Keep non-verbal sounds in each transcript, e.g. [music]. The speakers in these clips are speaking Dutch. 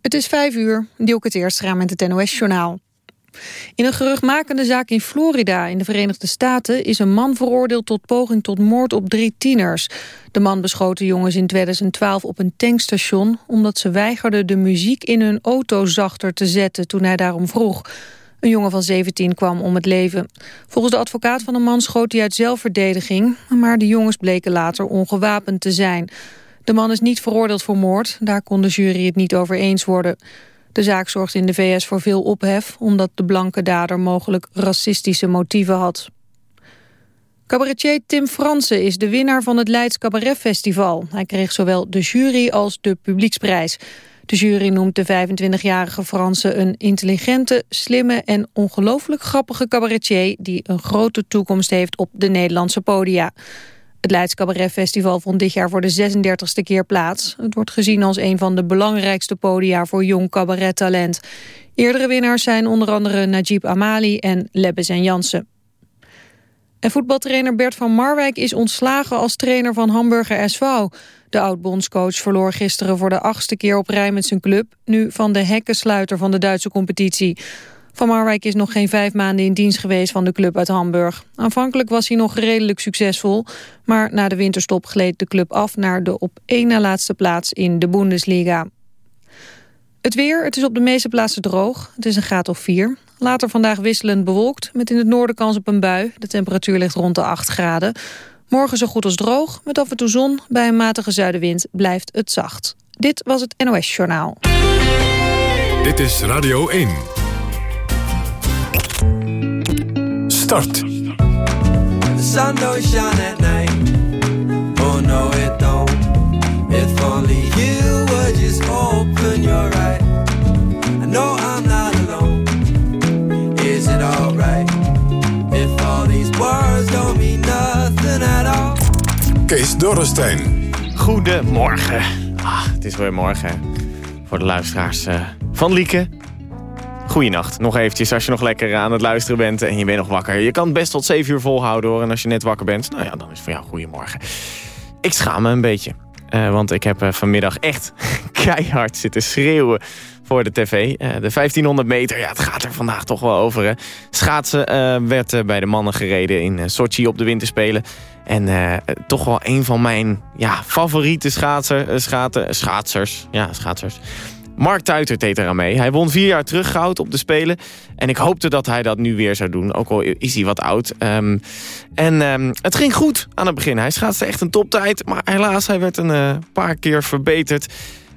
Het is vijf uur, die ook het eerst gaan met het NOS-journaal. In een geruchtmakende zaak in Florida in de Verenigde Staten... is een man veroordeeld tot poging tot moord op drie tieners. De man beschoot de jongens in 2012 op een tankstation... omdat ze weigerden de muziek in hun auto zachter te zetten toen hij daarom vroeg. Een jongen van 17 kwam om het leven. Volgens de advocaat van de man schoot hij uit zelfverdediging... maar de jongens bleken later ongewapend te zijn... De man is niet veroordeeld voor moord. Daar kon de jury het niet over eens worden. De zaak zorgt in de VS voor veel ophef... omdat de blanke dader mogelijk racistische motieven had. Cabaretier Tim Fransen is de winnaar van het Leids Cabaret Festival. Hij kreeg zowel de jury als de publieksprijs. De jury noemt de 25-jarige Fransen een intelligente, slimme en ongelooflijk grappige cabaretier... die een grote toekomst heeft op de Nederlandse podia. Het Leids Cabaret Festival vond dit jaar voor de 36e keer plaats. Het wordt gezien als een van de belangrijkste podia voor jong cabarettalent. Eerdere winnaars zijn onder andere Najib Amali en Lebbes en Jansen. En voetbaltrainer Bert van Marwijk is ontslagen als trainer van Hamburger SV. De oud-bondscoach verloor gisteren voor de achtste keer op rij met zijn club... nu van de hekkensluiter van de Duitse competitie. Van Marwijk is nog geen vijf maanden in dienst geweest van de club uit Hamburg. Aanvankelijk was hij nog redelijk succesvol, maar na de winterstop gleed de club af naar de op één na laatste plaats in de Bundesliga. Het weer, het is op de meeste plaatsen droog. Het is een graad of 4. Later vandaag wisselend bewolkt, met in het noorden kans op een bui. De temperatuur ligt rond de 8 graden. Morgen zo goed als droog, met af en toe zon. Bij een matige zuidenwind blijft het zacht. Dit was het NOS Journaal. Dit is Radio 1. Start. The sun don't shine at night. Oh no, it don't. If only you would just open your eyes. I know I'm not alone. Is it alright? If all these words don't mean nothing at all. Kees Dorrestein. Goedemorgen. Ah, het is weer morgen voor de luisteraars uh, van Lieke. Goeienacht. Nog eventjes als je nog lekker aan het luisteren bent en je bent nog wakker. Je kan het best tot 7 uur volhouden hoor. En als je net wakker bent, nou ja, dan is voor jou goedemorgen. Ik schaam me een beetje. Uh, want ik heb uh, vanmiddag echt [laughs] keihard zitten schreeuwen voor de tv. De 1500 meter, ja, het gaat er vandaag toch wel over. Hè. Schaatsen werd bij de mannen gereden in Sochi op de winterspelen. En toch wel een van mijn ja, favoriete schaten, schaatsers. Ja, schaatsers. Mark Tuiter deed eraan mee. Hij won vier jaar terug goud op de Spelen. En ik hoopte dat hij dat nu weer zou doen. Ook al is hij wat oud. Um, en um, het ging goed aan het begin. Hij schaatste echt een toptijd. Maar helaas, hij werd een uh, paar keer verbeterd.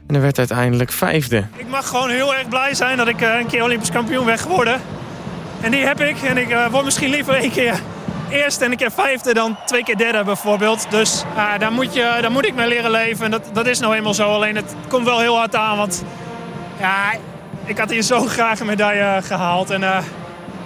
En hij werd uiteindelijk vijfde. Ik mag gewoon heel erg blij zijn dat ik uh, een keer Olympisch kampioen ben geworden. En die heb ik. En ik uh, word misschien liever één keer eerste en een keer vijfde dan twee keer derde bijvoorbeeld. Dus daar, moet je, daar moet ik mee leren leven. En dat, dat is nou eenmaal zo. Alleen het komt wel heel hard aan. Want ja, ik had hier zo graag een medaille gehaald. En uh,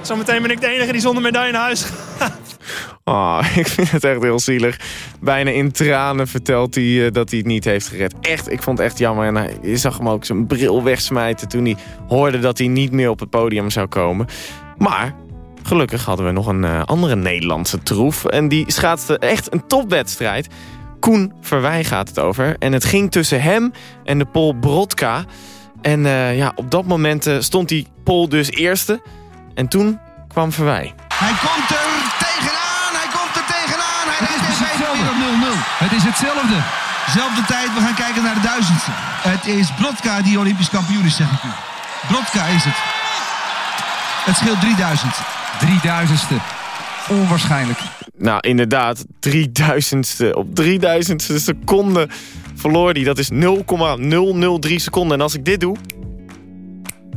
zometeen ben ik de enige die zonder medaille naar huis gaat. Oh, [laughs] ik vind het echt heel zielig. Bijna in tranen vertelt hij uh, dat hij het niet heeft gered. Echt, ik vond het echt jammer. En hij, je zag hem ook zijn bril wegsmijten toen hij hoorde dat hij niet meer op het podium zou komen. Maar gelukkig hadden we nog een uh, andere Nederlandse troef. En die schaatste echt een topwedstrijd. Koen Verwij gaat het over. En het ging tussen hem en de Pol Brodka... En uh, ja, op dat moment uh, stond die Pol dus eerste. En toen kwam Verwij. Hij komt er tegenaan, hij komt er tegenaan. Hij het is hetzelfde. 0-0. Het is hetzelfde. Zelfde tijd, we gaan kijken naar de duizendste. Het is Brodka die Olympisch kampioen is, zeg ik u. Brodka is het. Het scheelt 3000. 3000ste. Onwaarschijnlijk. Nou, inderdaad, 3000ste. Op 3000ste seconde verloor hij. Dat is 0,003 seconden. En als ik dit doe...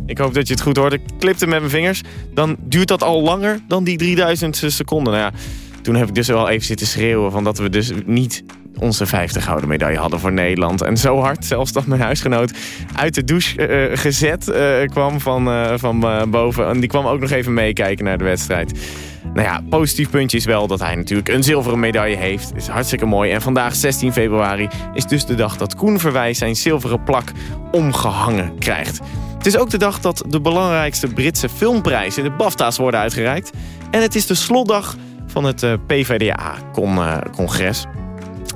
Ik hoop dat je het goed hoort. Ik klipte met mijn vingers. Dan duurt dat al langer dan die 3000 seconden. Nou ja, toen heb ik dus wel even zitten schreeuwen... Van dat we dus niet onze 50 gouden medaille hadden voor Nederland. En zo hard zelfs dat mijn huisgenoot uit de douche uh, gezet uh, kwam van, van boven. En die kwam ook nog even meekijken naar de wedstrijd. Nou ja, positief puntje is wel dat hij natuurlijk een zilveren medaille heeft. is hartstikke mooi. En vandaag, 16 februari, is dus de dag dat Koen Verwijs zijn zilveren plak omgehangen krijgt. Het is ook de dag dat de belangrijkste Britse filmprijzen, de BAFTA's, worden uitgereikt. En het is de slotdag van het PvdA-congres.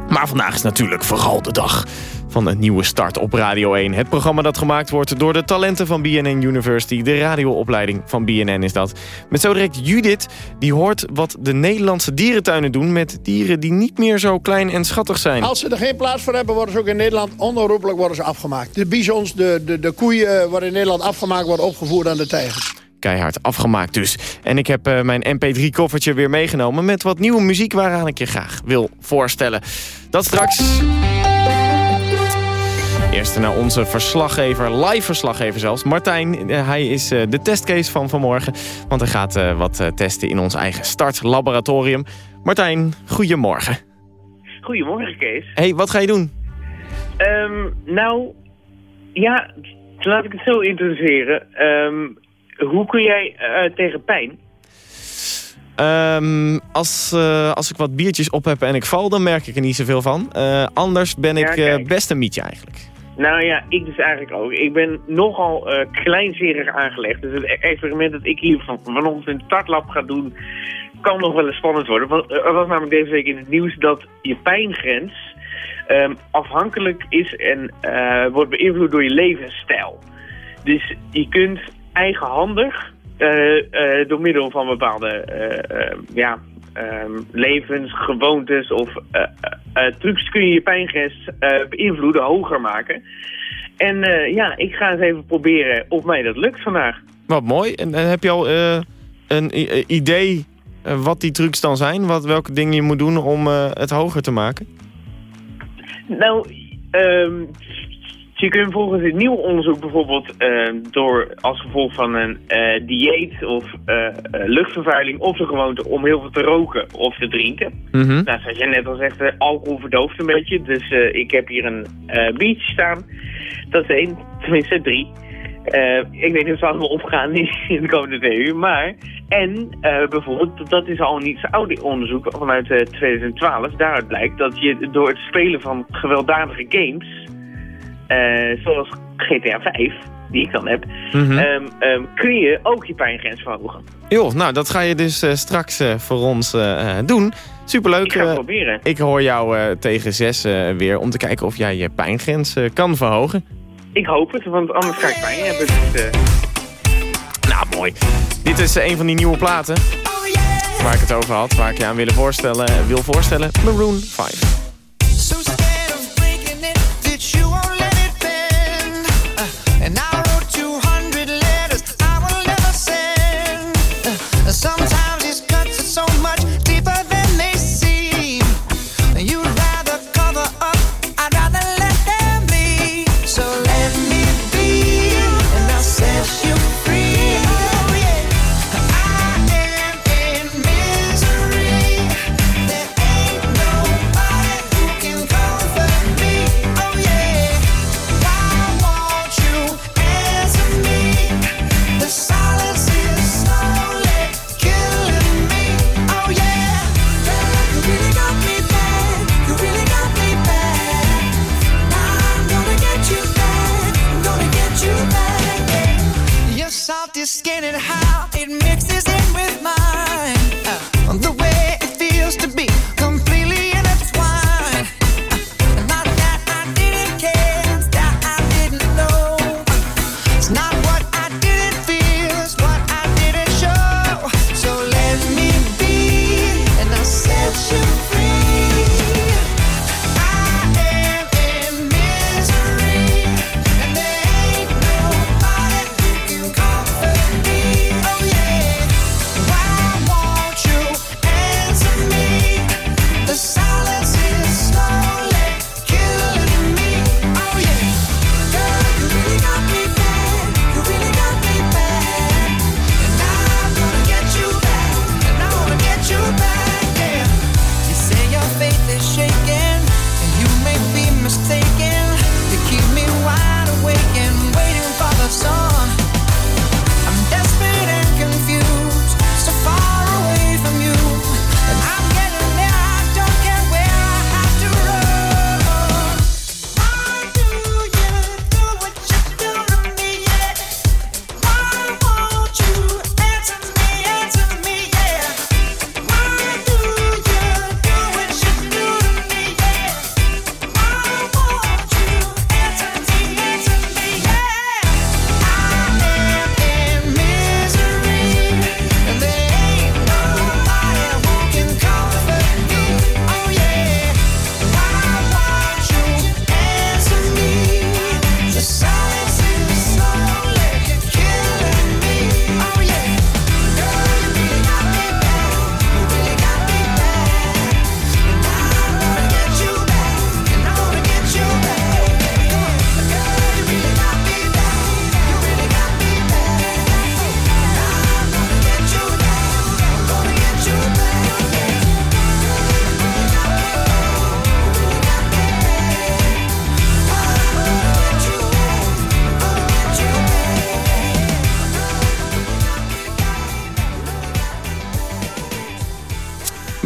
Maar vandaag is natuurlijk vooral de dag van een nieuwe start op Radio 1. Het programma dat gemaakt wordt door de talenten van BNN University. De radioopleiding van BNN is dat. Met zo direct Judith, die hoort wat de Nederlandse dierentuinen doen... met dieren die niet meer zo klein en schattig zijn. Als ze er geen plaats voor hebben, worden ze ook in Nederland onherroepelijk worden ze afgemaakt. De bisons, de, de, de koeien eh, worden in Nederland afgemaakt, worden opgevoerd aan de tijgers. Keihard afgemaakt dus. En ik heb uh, mijn mp3-koffertje weer meegenomen... met wat nieuwe muziek waaraan ik je graag wil voorstellen. Dat straks... Eerst naar onze verslaggever, live verslaggever zelfs, Martijn. Eh, hij is uh, de testcase van vanmorgen, want hij gaat uh, wat testen in ons eigen startlaboratorium. Martijn, goedemorgen. Goedemorgen, Kees. hey, wat ga je doen? Um, nou, ja, laat ik het zo introduceren. Um, hoe kun jij tegen pijn? Um, als, uh, als ik wat biertjes op heb en ik val, dan merk ik er niet zoveel van. Uh, anders ben ik ja, best een mietje eigenlijk. Nou ja, ik dus eigenlijk ook. Ik ben nogal kleinzerig aangelegd. Dus het experiment dat ik hier van, vanochtend in het startlab ga doen... kan nog wel eens spannend worden. Want er was namelijk deze week in het nieuws dat je pijngrens... Um, afhankelijk is en wordt beïnvloed door je levensstijl. Dus je kunt eigenhandig uh, uh, door middel van bepaalde uh, ja, um, levens, gewoontes of trucs kun je je pijngrens beïnvloeden, hoger maken. En ja, ik ga eens even proberen of mij dat lukt vandaag. Wat mooi. En, en heb je al een idee wat die trucs dan zijn? Wat, welke dingen je moet doen om het hoger te maken? Nou, um, je kunt volgens het nieuw onderzoek bijvoorbeeld uh, door als gevolg van een uh, dieet of uh, luchtvervuiling of de gewoonte om heel veel te roken of te drinken. Mm -hmm. Nou, zoals jij net al zegt, alcohol verdooft een beetje. Dus ik heb hier een biertje staan. Dat is één, tenminste drie. ik weet niet of ze allemaal opgaan in, [laughs] de komende twee uur. Maar, en bijvoorbeeld, dat is al een iets ouder onderzoek vanuit 2012. Daaruit blijkt dat je door het spelen van gewelddadige games zoals GTA 5, die ik dan heb, mm -hmm. um, um, kun je ook je pijngrens verhogen. Joh, nou dat ga je dus uh, straks uh, voor ons doen. Superleuk. Ik ga het proberen. Ik hoor jou tegen zes weer om te kijken of jij je pijngrens kan verhogen. Ik hoop het, want anders ga ik pijn hebben. Dus, nou, mooi. Dit is een van die nieuwe platen waar ik het over had, waar ik je aan willen voorstellen, wil voorstellen. Maroon 5.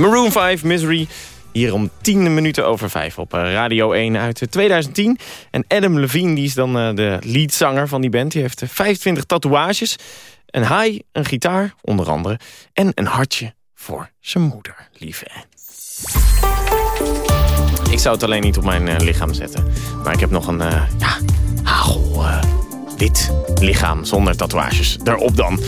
Maroon 5, Misery. Hier om 10 minuten over 5 op Radio 1 uit 2010. En Adam Levine, die is dan de leadzanger van die band. Die heeft 25 tatoeages. Een haai, een gitaar, onder andere. En een hartje voor zijn moeder, lieve Ik zou het alleen niet op mijn lichaam zetten. Maar ik heb nog een ja, hagel wit lichaam zonder tatoeages. Daarop dan.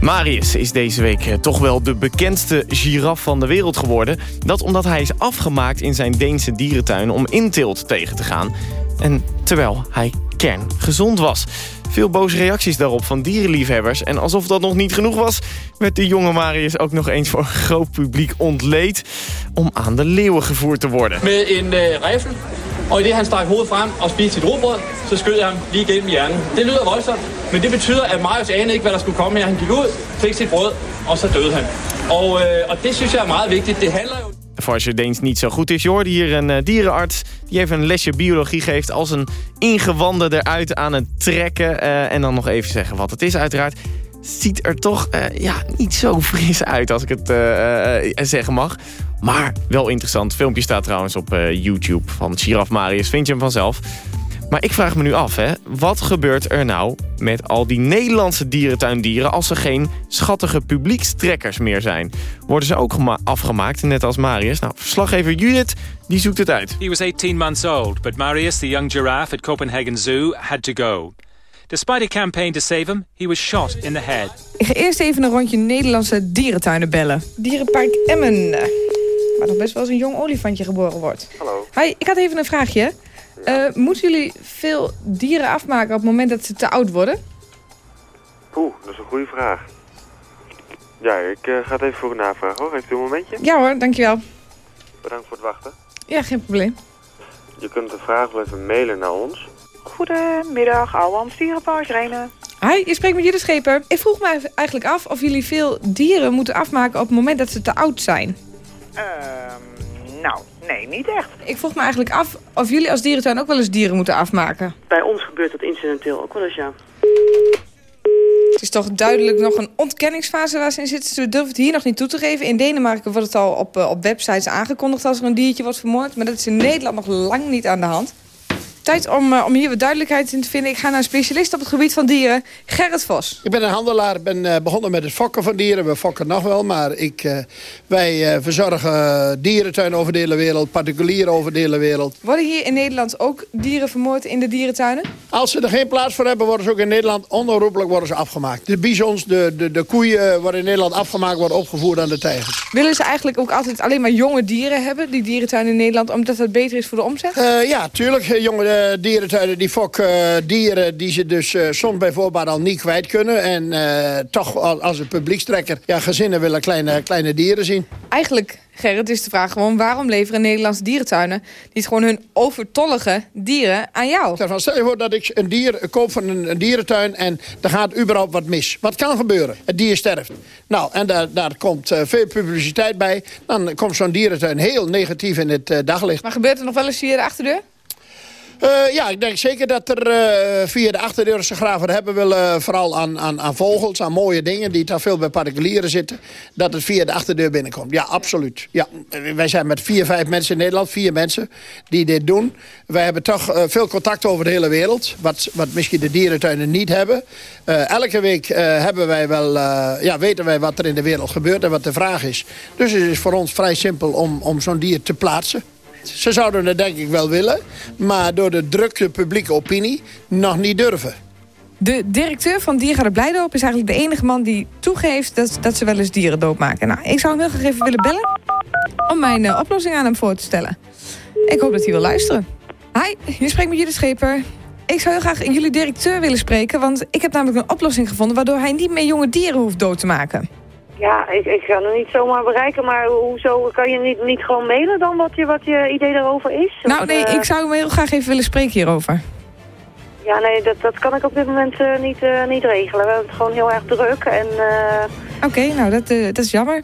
Marius is deze week eh, toch wel de bekendste giraf van de wereld geworden. Dat omdat hij is afgemaakt in zijn Deense dierentuin om inteelt tegen te gaan. En terwijl hij kerngezond was. Veel boze reacties daarop van dierenliefhebbers. En alsof dat nog niet genoeg was... werd de jonge Marius ook nog eens voor een groot publiek ontleed... om aan de leeuwen gevoerd te worden. Met een uh, rifle. Og i det han stak hovedet frem og spiste sit rugbrød, så skød jeg ham lige gennem hjernen. Det lyder voldsomt, men det betyder, at Marius anede ikke, hvad der skulle komme her. Han gik ud, fik sit brød, og så døde han. Og, øh, og det synes jeg er meget vigtigt. Det handler jo... Voor als je Deens niet zo goed is, je hoorde hier een uh, dierenarts... die even een lesje biologie geeft als een ingewande eruit aan het trekken. Uh, en dan nog even zeggen wat het is uiteraard. Ziet er toch uh, ja, niet zo [laughs] fris uit als ik het zeggen mag. Maar wel interessant. filmpje staat trouwens op YouTube van Giraf Marius. Vind je hem vanzelf. Maar ik vraag me nu af, hè, wat gebeurt er nou met al die Nederlandse dierentuindieren... als er geen schattige publiekstrekkers meer zijn? Worden ze ook afgemaakt, net als Marius? Nou, verslaggever Judith, die zoekt het uit. He was 18 months old, but Marius, the young giraffe at Copenhagen Zoo, had to go. Despite a campaign to save him, he was shot in the head. Ik ga eerst even een rondje Nederlandse dierentuinen bellen. Dierenpark Emmen, waar nog best wel eens een jong olifantje geboren wordt. Hallo. Hi, ik had even een vraagje. Uh, moeten jullie veel dieren afmaken op het moment dat ze te oud worden? Oeh, dat is een goede vraag. Ja, ik uh, ga het even voor u navragen hoor. Heeft u een momentje? Ja hoor, dankjewel. Bedankt voor het wachten. Ja, geen probleem. Je kunt de vraag wel even mailen naar ons. Goedemiddag, Ouwans Dierenpark Renen. Hi, je spreekt met Judith Scheper. Ik vroeg me eigenlijk af of jullie veel dieren moeten afmaken op het moment dat ze te oud zijn. Ehm, nou, nee, niet echt. Ik vroeg me eigenlijk af of jullie als dierentuin ook wel eens dieren moeten afmaken. Bij ons gebeurt dat incidenteel ook wel eens, ja. Het is toch duidelijk nog een ontkenningsfase waar ze in zitten. Ze durven het hier nog niet toe te geven. In Denemarken wordt het al op, uh, op websites aangekondigd als er een diertje wordt vermoord. Maar dat is in Nederland nog lang niet aan de hand. Tijd om, uh, om hier wat duidelijkheid in te vinden. Ik ga naar een specialist op het gebied van dieren, Gerrit Vos. Ik ben een handelaar, ik ben uh, begonnen met het fokken van dieren. We fokken nog wel, maar ik, uh, wij verzorgen dierentuinen over de hele wereld, particulieren over de hele wereld. Worden hier in Nederland ook dieren vermoord in de dierentuinen? Als ze er geen plaats voor hebben, worden ze ook in Nederland onherroepelijk worden ze afgemaakt. De bizons, de, de, de koeien worden in Nederland afgemaakt, worden opgevoerd aan de tijgers. Willen ze eigenlijk ook altijd alleen maar jonge dieren hebben, die dierentuinen in Nederland, omdat dat beter is voor de omzet? ja, tuurlijk. Jonge dierentuinen die fokken uh, dieren die ze dus uh, soms bijvoorbeeld al niet kwijt kunnen. En toch als een publiekstrekker, ja, gezinnen willen kleine, kleine dieren zien. Eigenlijk, Gerrit, is de vraag gewoon... waarom leveren Nederlandse dierentuinen niet gewoon hun overtollige dieren aan jou? Stel je voor dat ik een dier koop van een, een dierentuin... en er gaat überhaupt wat mis. Wat kan gebeuren? Het dier sterft. Nou, en daar, daar komt veel publiciteit bij. Dan komt zo'n dierentuin heel negatief in het daglicht. Maar gebeurt er nog wel eens via de achterdeur? Uh, ja, ik denk zeker dat er uh, via de achterdeur ze graag wat hebben willen. Vooral aan, aan, aan vogels, aan mooie dingen die daar veel bij particulieren zitten. Dat het via de achterdeur binnenkomt. Ja, absoluut. Ja, wij zijn met vier, vijf mensen in Nederland. Vier mensen die dit doen. Wij hebben toch uh, veel contact over de hele wereld. Wat, wat misschien de dierentuinen niet hebben. elke week hebben wij wel, ja, weten wij wat er in de wereld gebeurt en wat de vraag is. Dus het is voor ons vrij simpel om, om zo'n dier te plaatsen. Ze zouden het denk ik wel willen, maar door de drukke publieke opinie nog niet durven. De directeur van Diergaarde Blijdoop is eigenlijk de enige man die toegeeft dat, dat ze wel eens dieren doodmaken. Nou, ik zou hem heel graag even willen bellen om mijn uh, oplossing aan hem voor te stellen. Ik hoop dat hij wil luisteren. Hi, je spreekt met Judith Scheper. Ik zou heel graag jullie directeur willen spreken, want ik heb namelijk een oplossing gevonden waardoor hij niet meer jonge dieren hoeft dood te maken. Ja, ik, ik ga hem niet zomaar bereiken, maar hoezo kan je niet, niet gewoon mailen dan wat je, wat je idee daarover is? Nou nee, ik zou hem heel graag even willen spreken hierover. Ja, nee, dat, dat kan ik op dit moment uh, niet, uh, niet regelen. We hebben het gewoon heel erg druk en... Uh... Oké, okay, nou dat, dat is jammer.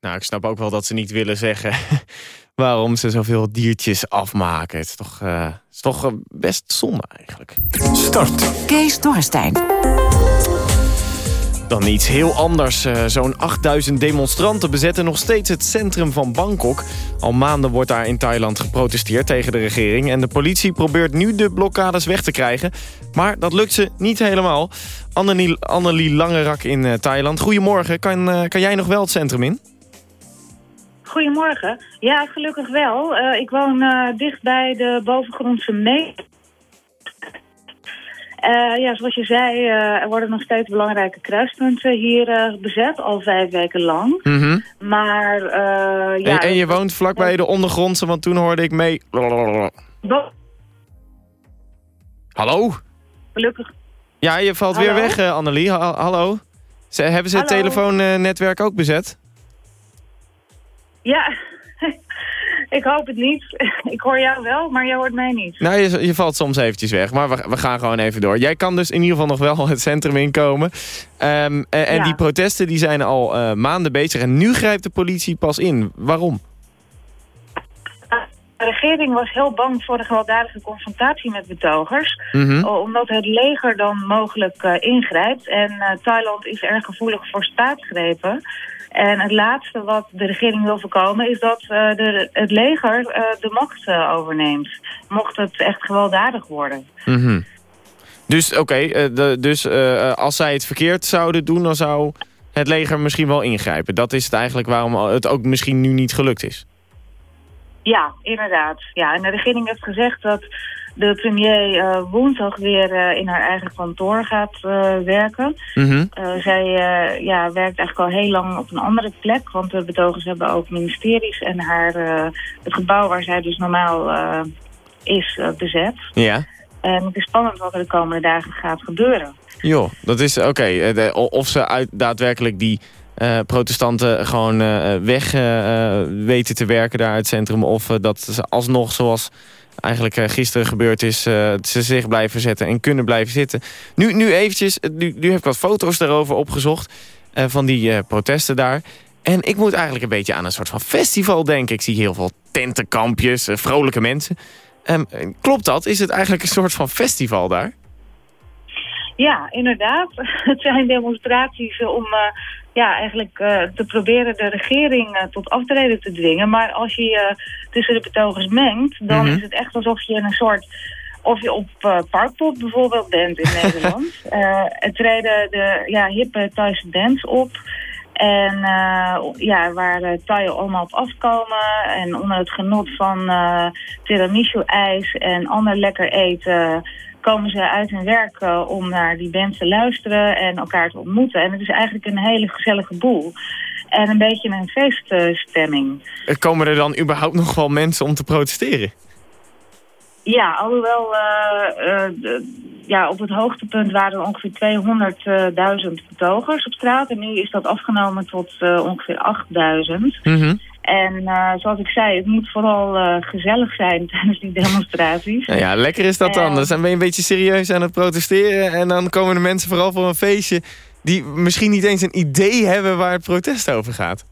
Nou, ik snap ook wel dat ze niet willen zeggen [laughs] waarom ze zoveel diertjes afmaken. Het is toch, het is toch best zonde eigenlijk. Start. Kees Dorrestein. Dan iets heel anders. Uh, Zo'n 8000 demonstranten bezetten nog steeds het centrum van Bangkok. Al maanden wordt daar in Thailand geprotesteerd tegen de regering... en de politie probeert nu de blokkades weg te krijgen. Maar dat lukt ze niet helemaal. Annelie, Annelie Langerak in uh, Thailand. Goedemorgen, kan, uh, kan jij nog wel het centrum in? Goedemorgen. Ja, gelukkig wel. Ik woon uh, dicht bij de bovengrondse mee. Uh, ja, zoals je zei, er worden nog steeds belangrijke kruispunten hier bezet, al vijf weken lang. Mm -hmm. Maar, ja... En, en, je woont vlakbij de ondergrondse, want toen hoorde ik mee... Hallo? Gelukkig. Ja, je valt Hallo? weer weg, Annelie. Ha hallo? Hebben ze het telefoonnetwerk ook bezet? Ja, ik hoop het niet. [laughs] Ik hoor jou wel, maar jij hoort mij niet. Nou, je, je valt soms eventjes weg, maar we, we, gaan gewoon even door. Jij kan dus in ieder geval nog wel [laughs] het centrum inkomen. Um, en, die protesten die zijn al uh, maanden bezig en nu grijpt de politie pas in. Waarom? De regering was heel bang voor de gewelddadige confrontatie met betogers. Mhm. Omdat het leger dan mogelijk uh, ingrijpt. En uh, Thailand is erg gevoelig voor staatsgrepen. En het laatste wat de regering wil voorkomen is dat uh, de, het leger de macht overneemt. Mocht het echt gewelddadig worden. Mm -hmm. Dus oké, okay, dus als zij het verkeerd zouden doen, dan zou het leger misschien wel ingrijpen. Dat is het eigenlijk waarom het ook misschien nu niet gelukt is. Ja, inderdaad. Ja, en de regering heeft gezegd dat de premier uh, woensdag weer uh, in haar eigen kantoor gaat uh, werken. Mm -hmm. zij ja, werkt eigenlijk al heel lang op een andere plek, want de betogers hebben ook ministeries en haar, het gebouw waar zij dus normaal is bezet. Ja. En het is spannend wat er de komende dagen gaat gebeuren. Jo, dat is oké. Okay. Of ze uit, daadwerkelijk die uh, protestanten gewoon uh, weg uh, weten te werken daar uit het centrum. Of dat ze alsnog, zoals eigenlijk gisteren gebeurd is, ze zich blijven zetten en kunnen blijven zitten. Nu, nu eventjes, nu, nu heb ik wat foto's daarover opgezocht van die protesten daar. En ik moet eigenlijk een beetje aan een soort van festival denken. Ik zie heel veel tentenkampjes, vrolijke mensen. Um, klopt dat? Is het eigenlijk een soort van festival daar? Ja, inderdaad. [laughs] Het zijn demonstraties om uh, ja, eigenlijk uh, te proberen de regering uh, tot aftreden te dwingen. Maar als je je tussen de betogers mengt, dan Mhm. mm -hmm. is het echt alsof je in een soort... Of je op Parkpop bijvoorbeeld bent in [laughs] Nederland. het treden de ja, hippe Thaise dance op. En ja, waar uh, allemaal op afkomen. En onder het genot van tiramisu-ijs en ander lekker eten komen ze uit hun werk uh, om naar die band te luisteren en elkaar te ontmoeten. En het is eigenlijk een hele gezellige boel. En een beetje een feeststemming. Uh, komen er dan überhaupt nog wel mensen om te protesteren? Ja, alhoewel de, ja, op het hoogtepunt waren er ongeveer 200.000 betogers op straat. En nu is dat afgenomen tot ongeveer 8.000. Mm -hmm. En uh, zoals ik zei, het moet vooral uh, gezellig zijn [laughs] tijdens die demonstraties. Nou ja, lekker is dat dan. Dan ben je een beetje serieus aan het protesteren. En dan komen de mensen vooral voor een feestje... die misschien niet eens een idee hebben waar het protest over gaat.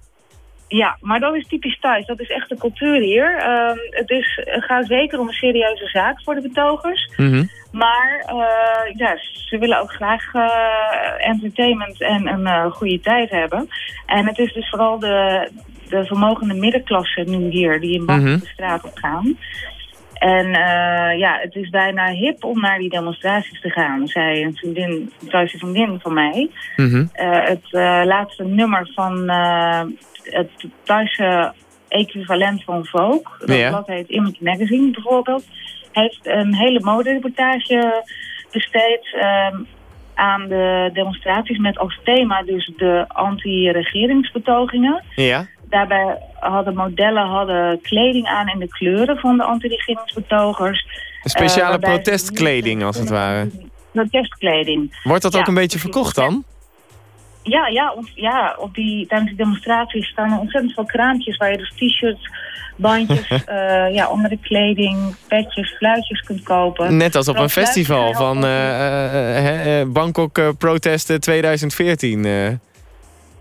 Ja, maar dat is typisch thuis. Dat is echt de cultuur hier. Uh, het, is, het gaat zeker om een serieuze zaak voor de betogers. Mm -hmm. Maar uh, ja, ze willen ook graag uh, entertainment en een goede tijd hebben. En het is dus vooral de, de vermogende middenklasse nu hier die in Bangkok Mhm. de straat op gaan. En uh, ja, het is bijna hip om naar die demonstraties te gaan, zei een vriendin, een vriendin van mij. Mhm. Uh, het uh, laatste nummer van het Thaise equivalent van Vogue, dat Ja. blad heet Image Magazine bijvoorbeeld, heeft een hele modereportage besteed um, aan de demonstraties met als thema dus de anti-regeringsbetogingen. Ja. Daarbij hadden modellen hadden kleding aan in de kleuren van de anti-regeringsbetogers. Een speciale Eh, protestkleding als het ware. Protestkleding. Wordt dat Ja, ook een beetje verkocht dan? Ja, ja, ont- ja op die, tijdens die demonstraties staan er ontzettend veel kraampjes waar je dus t-shirts, bandjes, [laughs] eh, ja, andere kleding, petjes, fluitjes kunt kopen. Net als op een festival van eh, Bangkok protesten 2014.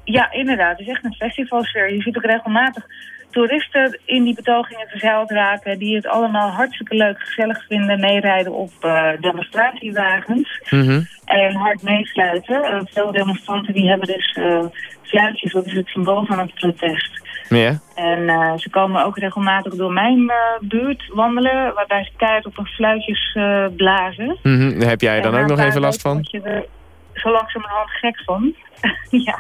Eh. Ja, inderdaad. Het is echt een festivalsfeer. Je ziet ook regelmatig toeristen in die betogingen verzeild raken... die het allemaal hartstikke leuk, gezellig vinden... meerijden op uh, demonstratiewagens Mhm. en hard meesluiten. Uh, veel demonstranten die hebben dus uh, fluitjes, dat is het symbool van het protest. En uh, ze komen ook regelmatig door mijn buurt wandelen, waarbij ze keihard op hun fluitjes blazen. Mm -hmm. Heb jij dan ook nog even last van? Zo langzamerhand gek van. [laughs] ja.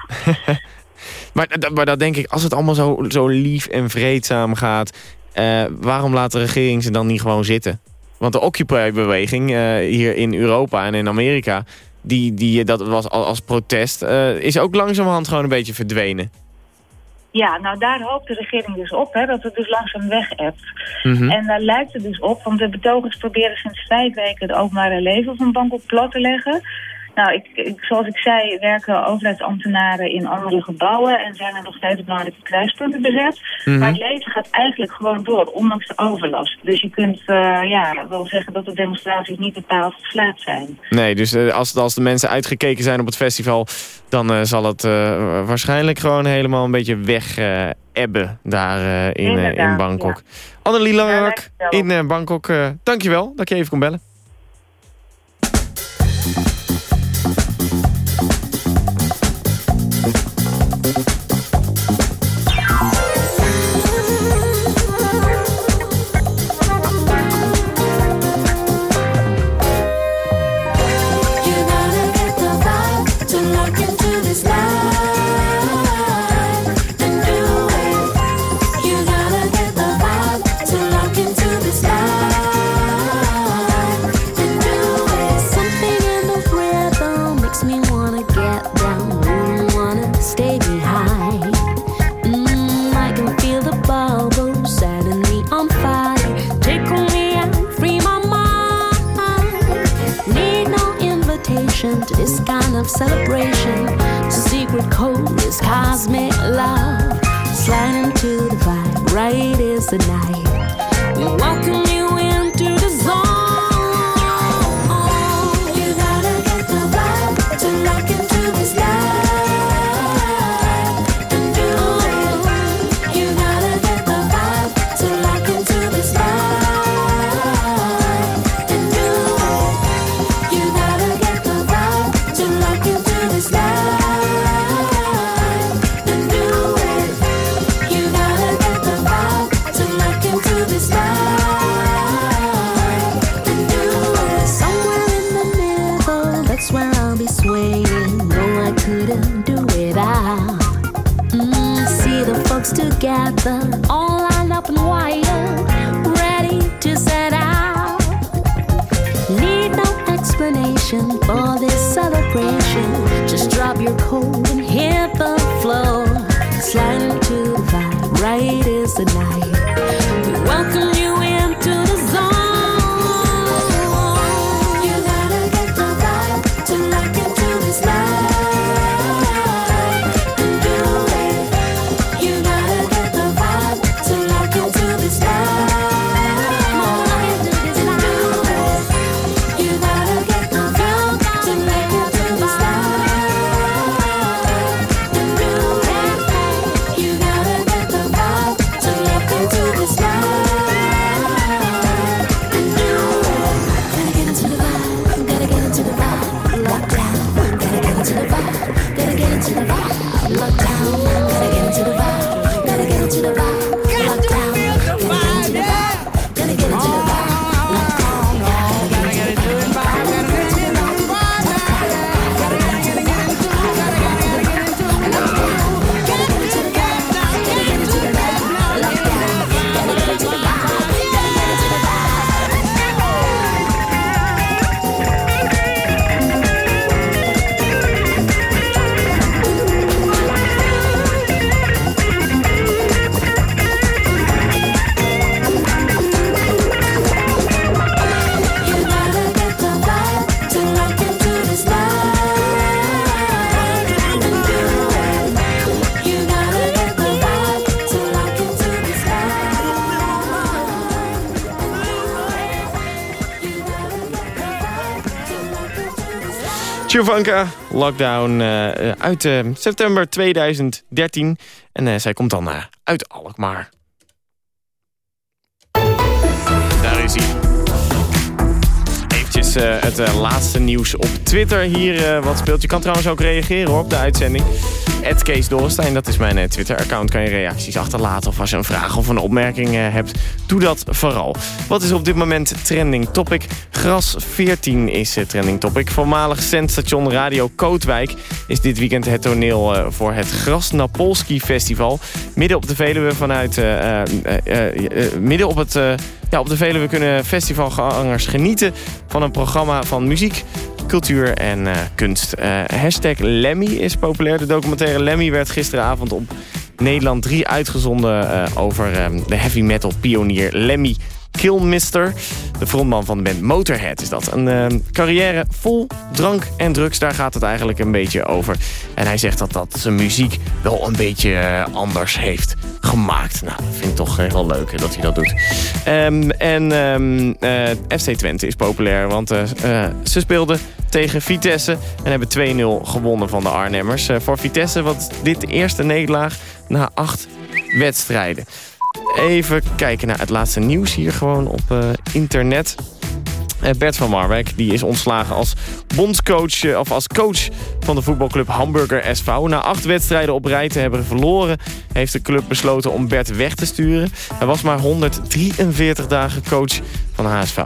[laughs] maar, maar dat denk ik, als het allemaal zo, zo lief en vreedzaam gaat... Uh, waarom laat de regering ze dan niet gewoon zitten? Want de Occupy-beweging uh, hier in Europa en in Amerika... Die, die, dat was als protest, uh, is ook langzamerhand gewoon een beetje verdwenen. Ja, nou daar hoopt de regering dus op, hè, dat het dus langzaam weg hebt. Mm -hmm. En daar lijkt het dus op, want de betogers proberen sinds vijf weken het openbare leven van Bangkok plat te leggen. Nou, ik, ik, zoals ik zei, werken overheidsambtenaren in andere gebouwen en zijn er nog steeds belangrijke kruispunten bezet. Mm -hmm. Maar het leven gaat eigenlijk gewoon door, ondanks de overlast. Dus je kunt uh, ja, wel zeggen dat de demonstraties niet bepaald flat zijn. Nee, dus uh, als, als de mensen uitgekeken zijn op het festival, dan uh, zal het waarschijnlijk gewoon helemaal een beetje weg ebben daar in, in Bangkok. Ja. Annelie Langerak ja, in Bangkok, dankjewel dat je even kon bellen. Right is the night. Ivanka, Lockdown eh, eh, uit eh, september 2013. En zij komt dan uit Alkmaar. Daar is hij. Eventjes het laatste nieuws op Twitter hier wat speelt. Je kan trouwens ook reageren op de uitzending. Ed Kees Dorrestein, dat is mijn eh, Twitter-account. Kan je reacties achterlaten of als je een vraag of een opmerking eh, hebt, doe dat vooral. Wat is op dit moment trending topic? Gras 14 is eh, trending topic. Voormalig zendstation Radio Kootwijk is dit weekend het toneel voor het Gras Napolski Festival. Midden op de Veluwe vanuit... midden op het... ja, op de Veluwe kunnen festivalgangers genieten van een programma van muziek, cultuur en eh, kunst. Eh, hashtag Lemmy is populair. De documentaire Lemmy werd gisteravond op Nederland 3 uitgezonden... eh, over eh, de heavy metal pionier Lemmy Kilmister. De frontman van de band Motorhead is dat. Een eh, carrière vol drank en drugs, daar gaat het eigenlijk een beetje over. En hij zegt dat dat zijn muziek wel een beetje eh, anders heeft gemaakt. Nou, dat vind ik toch heel leuk dat hij dat doet. Ehm, en ehm, eh, FC Twente is populair, want eh, ze speelden tegen Vitesse en hebben 2-0 gewonnen van de Arnhemmers. Voor Vitesse was dit de eerste nederlaag na acht wedstrijden. Even kijken naar het laatste nieuws hier gewoon op eh, internet. Eh, Bert van Marwijk die is ontslagen als bondscoach eh, of als coach van de voetbalclub Hamburger SV. Na acht wedstrijden op rij te hebben verloren, heeft de club besloten om Bert weg te sturen. Hij was maar 143 dagen coach van HSV.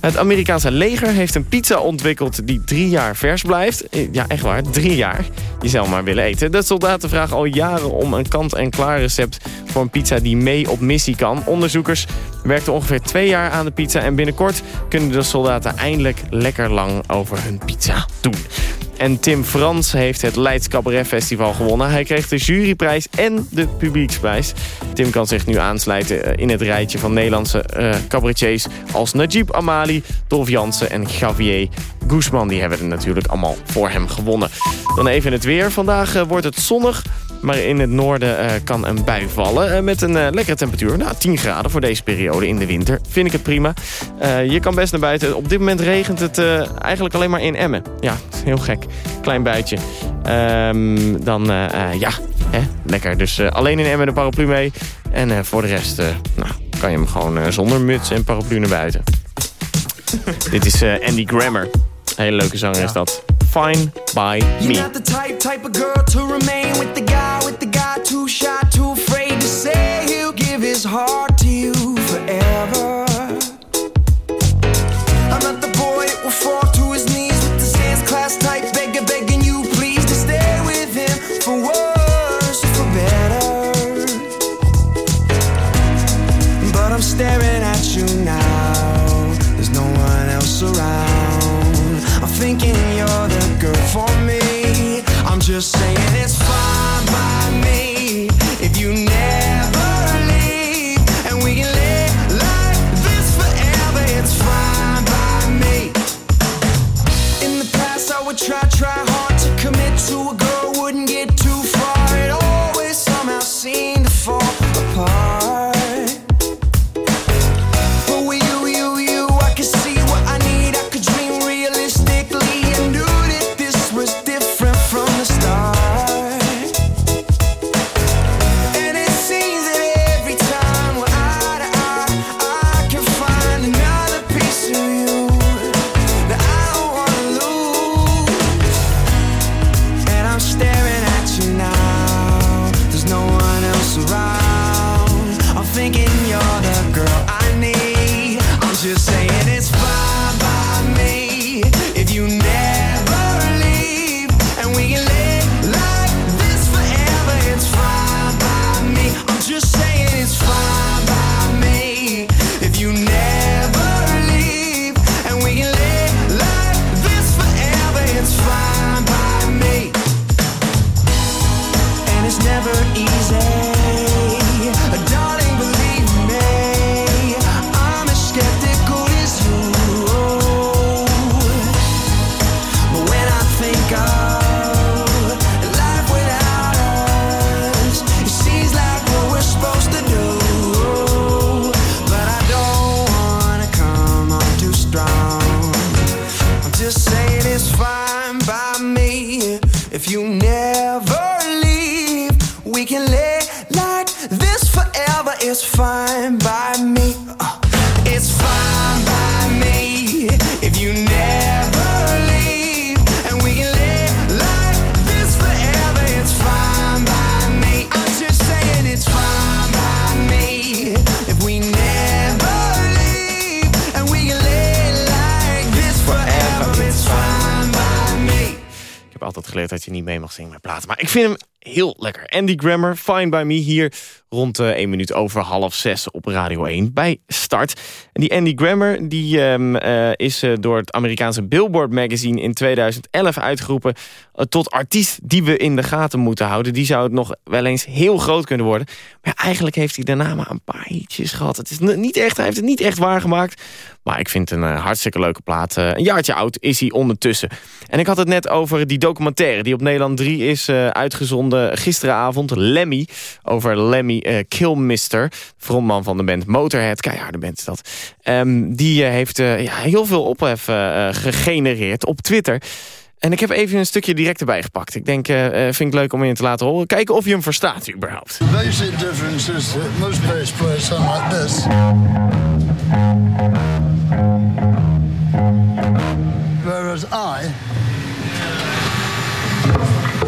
Het Amerikaanse leger heeft een pizza ontwikkeld die drie jaar vers blijft. Ja, echt waar, drie jaar. Je zou maar willen eten. De soldaten vragen al jaren om een kant-en-klaar recept voor een pizza die mee op missie kan. Onderzoekers werkten ongeveer twee jaar aan de pizza en binnenkort kunnen de soldaten eindelijk lekker lang over hun pizza doen. En Tim Frans heeft het Leids Cabaret Festival gewonnen. Hij kreeg de juryprijs en de publieksprijs. Tim kan zich nu aansluiten eh, in het rijtje van Nederlandse eh, cabaretiers... als Najib Amali, Dolf Jansen en Javier Guzman. Die hebben er natuurlijk allemaal voor hem gewonnen. Dan even het weer. Vandaag eh, wordt het zonnig. Maar in het noorden eh, kan een bui vallen eh, met een eh, lekkere temperatuur. Nou, 10 graden voor deze periode in de winter. Vind ik het prima. Je kan best naar buiten. Op dit moment regent het eigenlijk alleen maar in Emmen. Ja, [laughs] heel gek. Klein buitje. Ehm, dan, ja, hè, lekker. Dus alleen in Emmen de paraplu mee. En voor de rest nou, kan je hem gewoon zonder muts en paraplu naar buiten. [laughs] Dit is Andy Grammer. Hele leuke zanger is dat. Fine by You're me. not the type, type of girl to remain with the guy, with the guy too shy, too afraid to say he'll give his heart met platen. Maar ik vind hem heel lekker. Andy Grammer, Fine By Me, hier rond uh, 1 minuut over half 6 op Radio 1 bij Start. En die Andy Grammer die, um, uh, is uh, door het Amerikaanse Billboard Magazine in 2011 uitgeroepen... Tot artiest die we in de gaten moeten houden. Die zou het nog wel eens heel groot kunnen worden. Maar eigenlijk heeft hij daarna maar een paar hitjes gehad. Het is niet echt, hij heeft het niet echt waargemaakt. Maar ik vind het een hartstikke leuke plaat. een jaartje oud is hij ondertussen. En ik had het net over die documentaire die op Nederland 3 is uitgezonden gisteravond. Lemmy, over Lemmy uh, Kilmister, frontman van de band Motorhead, keiharde band is dat. Um, die uh, heeft uh, ja, heel veel ophef gegenereerd op Twitter. En ik heb even een stukje direct erbij gepakt. Ik denk, vind ik leuk om je te laten horen. Kijken of je hem verstaat überhaupt. The basic is most like this. Whereas I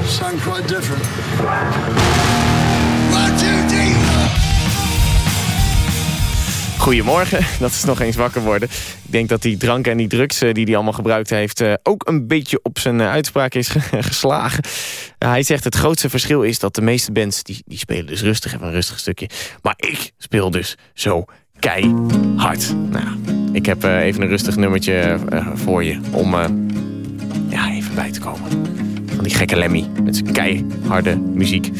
sound quite different. Goedemorgen, [laughs] dat is nog eens wakker worden. Ik denk dat die drank en die drugs die hij allemaal gebruikt heeft... ook een beetje op zijn uitspraak is [laughs] geslagen. Hij zegt het grootste verschil is dat de meeste bands... die, die spelen dus rustig, even een rustig stukje. Maar ik speel dus zo keihard. Nou, ik heb even een rustig nummertje voor je om ja, even bij te komen. Van die gekke Lemmy met zijn keiharde muziek.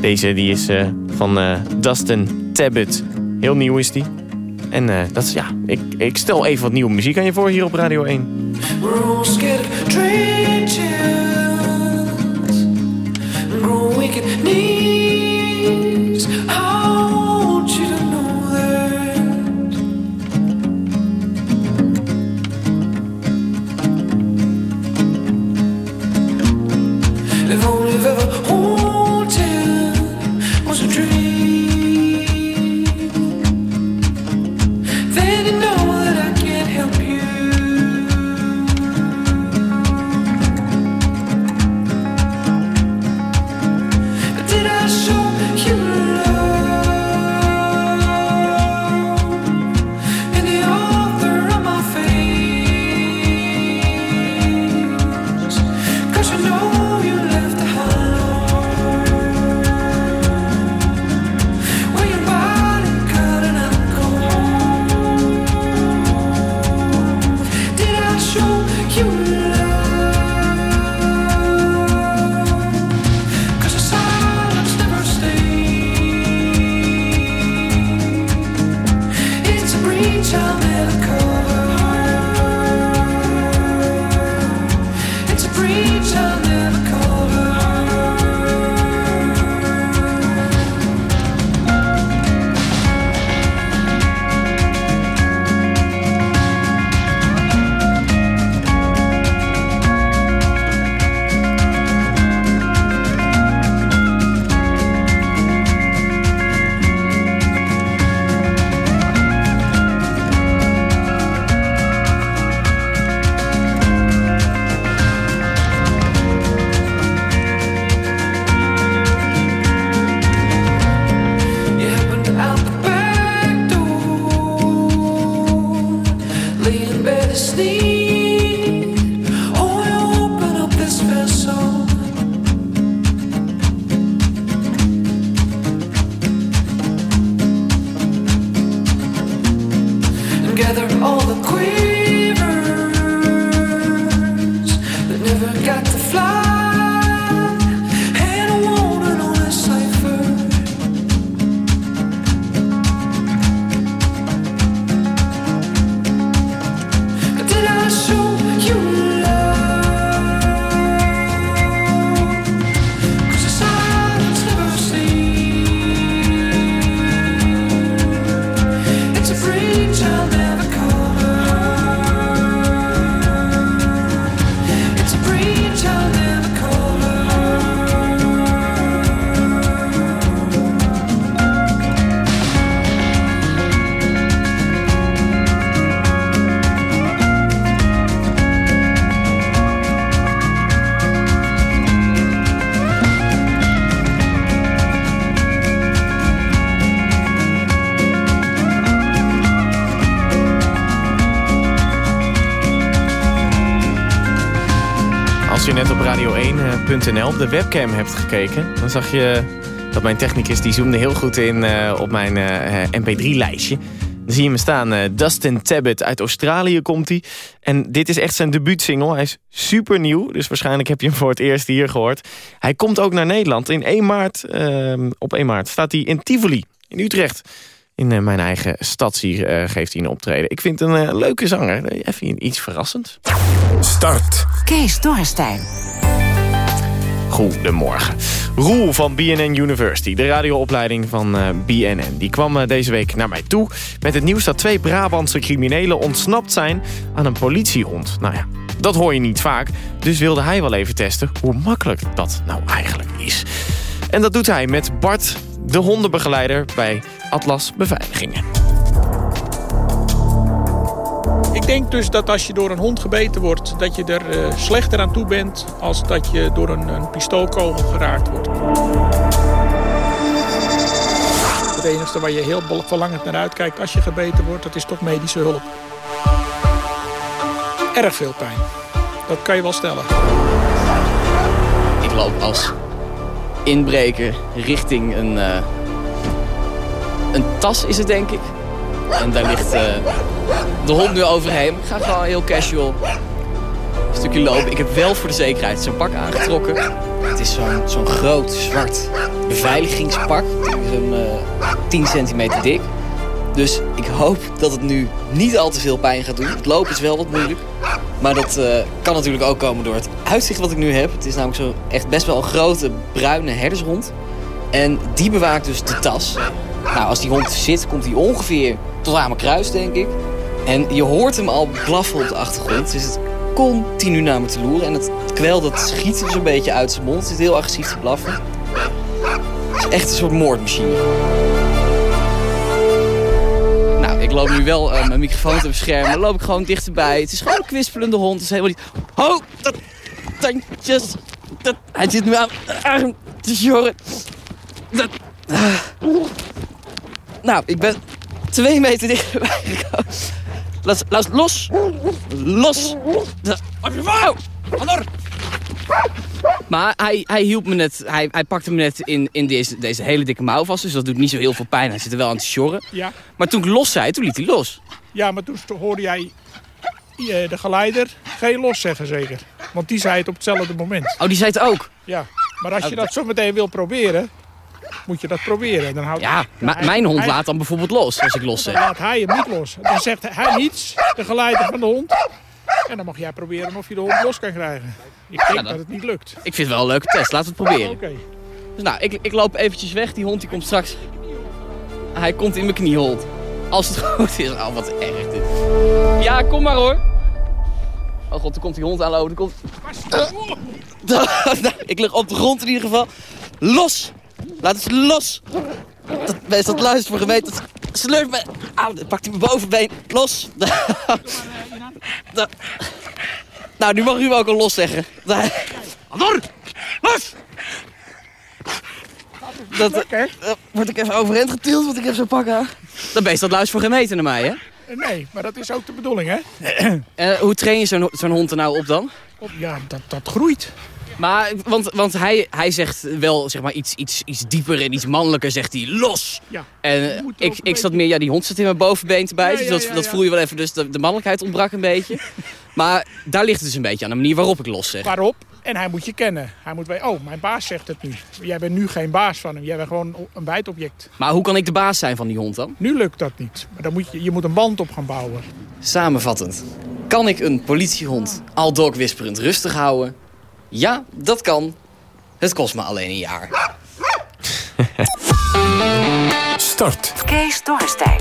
Deze die is van Dustin Tabbitt. Heel nieuw is die. En dat is, ja, ik, ik stel even wat nieuwe muziek aan je voor hier op Radio 1. If net op radio1.nl op de webcam hebt gekeken... dan zag je dat mijn technicus die zoomde heel goed in eh, op mijn eh, mp3-lijstje. Dan zie je me staan. eh, Dustin Tabbitt uit Australië komt hij. En dit is echt zijn debuutsingle. Hij is super nieuw, dus waarschijnlijk heb je hem voor het eerst hier gehoord. Hij komt ook naar Nederland. In 1 maart, eh, op 1 maart staat hij in Tivoli, in Utrecht. In mijn eigen stad hier geeft hij een optreden. Ik vind een leuke zanger. Even iets verrassends. Start. Kees Dorrestein. Goedemorgen. Roel van BNN University, de radioopleiding van eh, BNN... die kwam eh, deze week naar mij toe met het nieuws... dat twee Brabantse criminelen ontsnapt zijn aan een politiehond. Nou ja, dat hoor je niet vaak. Dus wilde hij wel even testen hoe makkelijk dat nou eigenlijk is. En dat doet hij met Bart, de hondenbegeleider bij Atlas Beveiligingen. Ik denk dus dat als je door een hond gebeten wordt, dat je er eh, slechter aan toe bent als dat je door een, een pistoolkogel geraakt wordt. Het enige waar je heel verlangend naar uitkijkt als je gebeten wordt, dat is toch medische hulp. Erg veel pijn. Dat kan je wel stellen. Ik loop als inbreker richting een, eh, een tas is het denk ik. En daar ligt eh, de hond nu overheen. Ik ga gewoon heel casual een stukje lopen. Ik heb wel voor de zekerheid zijn pak aangetrokken. Het is zo'n zo'n groot zwart beveiligingspak. Zo'n eh 10 centimeter dik. Dus ik hoop dat het nu niet al te veel pijn gaat doen. Het lopen is wel wat moeilijk. Maar dat eh, kan natuurlijk ook komen door het uitzicht wat ik nu heb. Het is namelijk zo echt best wel een grote bruine herdershond. En die bewaakt dus de tas. Nou, als die hond zit, komt hij ongeveer tot aan mijn kruis, denk ik. En je hoort hem al blaffen op de achtergrond. Dus het continu naar me te loeren. En het kwel dat schiet er zo'n beetje uit zijn mond. Het zit heel agressief te blaffen. Het is echt een soort moordmachine. Nou, ik loop nu wel eh, mijn microfoon te beschermen. Dan loop ik gewoon dichterbij. Het is gewoon een kwispelende hond. Het is helemaal niet... Ho, dat... Tandjes. Dat, hij zit nu aan mijn arm te sjorren. Dat... ah. Nou, ik ben twee meter dichterbij gekomen. Laat, laat los. Los. Wauw. Maar hij, hij hielp me net, hij, hij pakte me net in, in deze, deze hele dikke mouw vast. Dus dat doet niet zo heel veel pijn. Hij zit er wel aan te sjorren. Ja. Maar toen ik los zei, toen liet hij los. Ja, maar toen hoorde jij eh, de geleider geen los zeggen zeker. Want die zei het op hetzelfde moment. Oh, die zei het ook? Ja, maar als je Oh, dat zo meteen wil proberen, moet je dat proberen. Dan houdt Ja, dan hij- mijn hond hij- laat dan bijvoorbeeld los als ik los Dan zeg. laat hij hem niet los. Dan zegt hij niets, de geleider van de hond. En dan mag jij proberen of je de hond los kan krijgen. Ik denk dan- dat het niet lukt. Ik vind het wel een leuke test. Laten we het proberen. Oké. Dus nou, ik, ik loop eventjes weg. Die hond die komt straks... Hij komt in mijn kniehold. Als het [laughs] goed is. Oh, wat erg dit. Ja, kom maar hoor. Oh god, er komt die hond aanlopen. Er komt... [laughs] Ik lig op de grond in ieder geval. Los! Laat eens los! Dat, wees dat luistert voor geweten. Dat slurpt me. Dan pakt hij mijn bovenbeen. Los! Dat- [laughs] Nou, nu mag u hem ook al los zeggen. Ador! Los! Dat, dat word ik even overeind getild, want ik heb zo'n pak aan. Dan beest dat luistert voor gemeten naar mij, hè? Nee, maar dat is ook de bedoeling, hè? Eh, hoe train je zo'n zo'n hond er nou op dan? Ja, dat, dat groeit. Maar, want, want hij, hij zegt wel zeg maar, iets, iets, iets dieper en iets mannelijker, zegt hij los. Ja. En ik, ik zat meer, ja, die hond zit in mijn bovenbeen te bijten. Ja, ja, dus dat, dat voel je wel even, dus de, de mannelijkheid ontbrak een beetje. [laughs] Maar daar ligt het dus een beetje aan de manier waarop ik los zeg. Waarop? En hij moet je kennen. Hij moet weten, oh, mijn baas zegt het nu. Jij bent nu geen baas van hem. Jij bent gewoon een bijtobject. Maar hoe kan ik de baas zijn van die hond dan? Nu lukt dat niet. Maar dan moet je, je moet een band op gaan bouwen. Samenvattend. Kan ik een politiehond al dog whisperend rustig houden? Ja, dat kan. Het kost me alleen een jaar. [laughs] Start. Kees Dorrestein.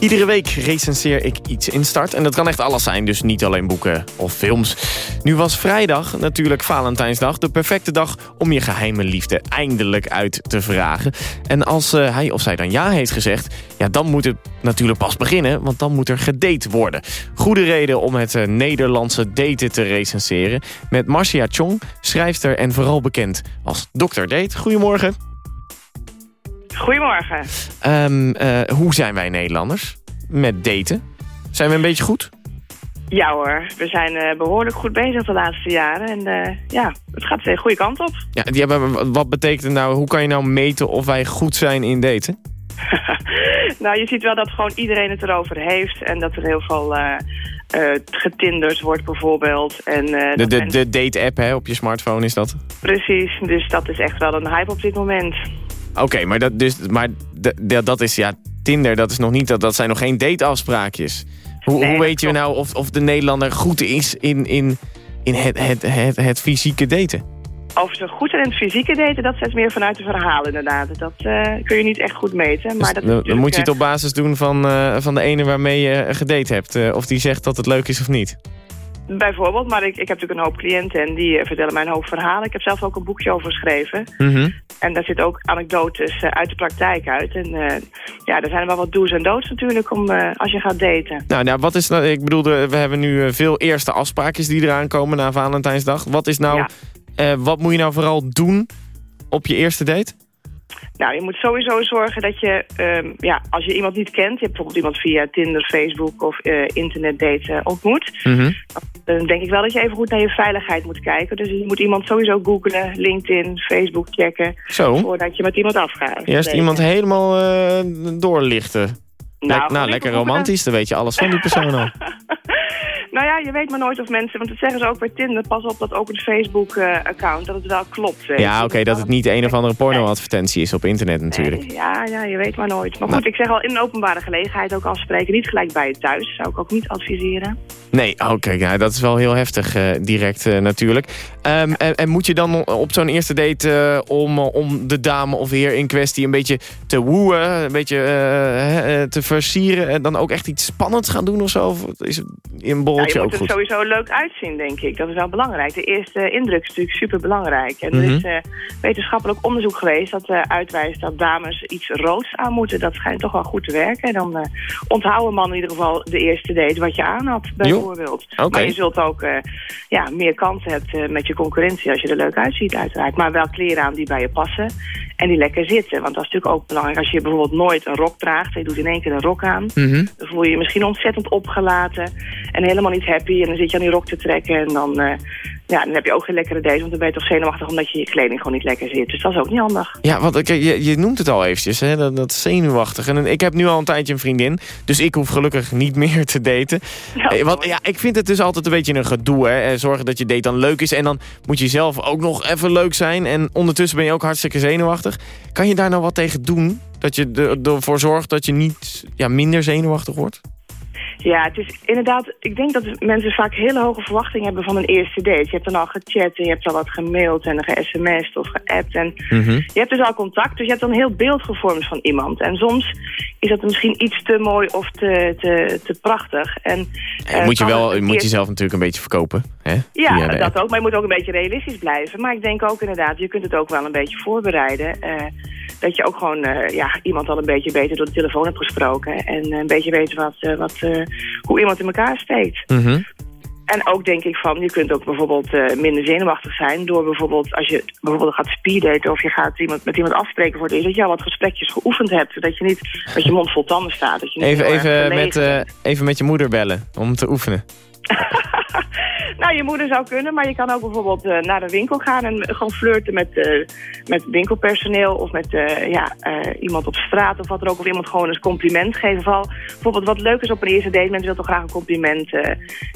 Iedere week recenseer ik iets in start. En dat kan echt alles zijn, dus niet alleen boeken of films. Nu was vrijdag, natuurlijk Valentijnsdag... de perfecte dag om je geheime liefde eindelijk uit te vragen. En als eh, hij of zij dan ja heeft gezegd... ja, dan moet het natuurlijk pas beginnen, want dan moet er gedate worden. Goede reden om het eh, Nederlandse daten te recenseren... met Marcia Chong, schrijfster en vooral bekend als Dr. Date. Goedemorgen. Goedemorgen. Ehm, eh, hoe zijn wij Nederlanders met daten? Zijn we een beetje goed? Ja hoor, we zijn eh, behoorlijk goed bezig de laatste jaren. En eh, ja, het gaat de goede kant op. Ja, hebben, wat betekent het nou, hoe kan je nou meten of wij goed zijn in daten? [laughs] nou, je ziet wel dat gewoon iedereen het erover heeft. En dat er heel veel eh, getinders wordt bijvoorbeeld. En, De, de, de date-app hè, op je smartphone is dat? Precies, dus dat is echt wel een hype op dit moment. Oké, maar, dat, dus, maar dat is ja, Tinder, dat, is nog niet, dat, dat zijn nog geen dateafspraakjes. Hoe, Nee, hoe weet je nou of, of de Nederlander goed is in, in, in het, het, het, het fysieke daten? Over zo goed zijn in het fysieke daten, dat zet meer vanuit de verhalen inderdaad. Dat eh, kun je niet echt goed meten. Maar dat Dus dan, moet je het op basis doen van, eh, van de ene waarmee je gedate hebt. eh, of die zegt dat het leuk is of niet. Bijvoorbeeld, maar ik, ik heb natuurlijk een hoop cliënten en die eh, vertellen mij een hoop verhalen. Ik heb zelf ook een boekje over geschreven. Mhm. En daar zitten ook anekdotes eh, uit de praktijk uit. En eh, ja, er zijn wel wat do's en don'ts natuurlijk om, als je gaat daten. Nou, nou, wat is nou, ik bedoel, we hebben nu veel eerste afspraakjes die eraan komen na Valentijnsdag. Wat is nou, Ja. wat moet je nou vooral doen op je eerste date? Nou, je moet sowieso zorgen dat je, ehm, ja, als je iemand niet kent... je hebt bijvoorbeeld iemand via Tinder, Facebook of eh internetdate eh, ontmoet... Mhm. dan denk ik wel dat je even goed naar je veiligheid moet kijken. Dus je moet iemand sowieso googlen, LinkedIn, Facebook checken... Zo. voordat je met iemand afgaat. Eerst daten. iemand helemaal eh, doorlichten. Nou, nou lekker romantisch, dan weet je alles van die persoon al. [laughs] Nou ja, je weet maar nooit of mensen... want dat zeggen ze ook bij Tinder, pas op dat ook een Facebook-account... dat het wel klopt. weet Ja, oké, dat het niet een of andere porno-advertentie is op internet natuurlijk. Ja, ja, je weet maar nooit. Maar goed, ik zeg al in een openbare gelegenheid ook afspreken. Niet gelijk bij je thuis, zou ik ook niet adviseren. Nee, oké, ja, dat is wel heel heftig eh, direct eh, natuurlijk. Ehm, en, en moet je dan op zo'n eerste date eh, om, om de dame of heer in kwestie een beetje te woeën, een beetje eh, eh, te versieren en dan ook echt iets spannends gaan doen of zo? Of is het in een Je ook moet er goed? sowieso leuk uitzien, denk ik. Dat is wel belangrijk. De eerste indruk is natuurlijk super belangrijk. En er Mhm. is eh, wetenschappelijk onderzoek geweest dat eh, uitwijst dat dames iets roods aan moeten. Dat schijnt toch wel goed te werken. En dan eh, onthouden mannen in ieder geval de eerste date wat je aan had, bijvoorbeeld. Maar je zult ook ja, meer kansen hebben met je concurrentie als je er leuk uitziet, uiteraard. Maar wel kleren aan die bij je passen en die lekker zitten. Want dat is natuurlijk ook belangrijk. Als je bijvoorbeeld nooit een rok draagt en je doet in één keer een rok aan... Mhm. Dan voel je je misschien ontzettend opgelaten en helemaal niet happy. En dan zit je aan die rok te trekken en dan, eh, ja, dan heb je ook geen lekkere date. Want dan ben je toch zenuwachtig omdat je je kleding gewoon niet lekker zit. Dus dat is ook niet handig. Ja, want kijk, je, je noemt het al eventjes, hè, dat, dat zenuwachtig. En ik heb nu al een tijdje een vriendin, dus ik hoef gelukkig niet [laughs] meer te daten. Eh, want ja, ik vind het dus altijd een beetje een gedoe, hè. Eh, Zorgen dat je date dan leuk is en dan moet je zelf ook nog even leuk zijn. En ondertussen ben je ook hartstikke zenuwachtig. Kan je daar nou wat tegen doen? Dat je er- ervoor zorgt dat je niet ja, minder zenuwachtig wordt? Ja, het is inderdaad... Ik denk dat mensen vaak hele hoge verwachtingen hebben van een eerste date. Je hebt dan al gechat en je hebt al wat gemaild en ge-sms'd of geappt. En Mhm. je hebt dus al contact, dus je hebt dan een heel beeld gevormd van iemand. En soms is dat misschien iets te mooi of te, te, te prachtig. En, Je eh, moet je wel, je moet jezelf natuurlijk een beetje verkopen. Hè? Ja, dat ook. Maar je moet ook een beetje realistisch blijven. Maar ik denk ook inderdaad, je kunt het ook wel een beetje voorbereiden. eh, dat je ook gewoon eh, ja, iemand al een beetje beter door de telefoon hebt gesproken. En eh, een beetje weet wat, eh, wat, hoe iemand in elkaar steekt. Mhm. En ook denk ik van, je kunt ook bijvoorbeeld minder zenuwachtig zijn... door bijvoorbeeld, als je bijvoorbeeld gaat speeddaten... of je gaat iemand, met iemand afspreken voor het eerst... dat je al wat gesprekjes geoefend hebt. Dat je niet met je mond vol tanden staat. Dat je niet Even, even, met, even met je moeder bellen om te oefenen. [laughs] Nou, je moeder zou kunnen, maar je kan ook bijvoorbeeld eh, naar een winkel gaan en gewoon flirten met, eh, met winkelpersoneel of met eh, ja, iemand op straat of wat er ook. Of iemand gewoon een compliment geven. Vooral bijvoorbeeld wat leuk is op een eerste date. Mensen willen toch graag een compliment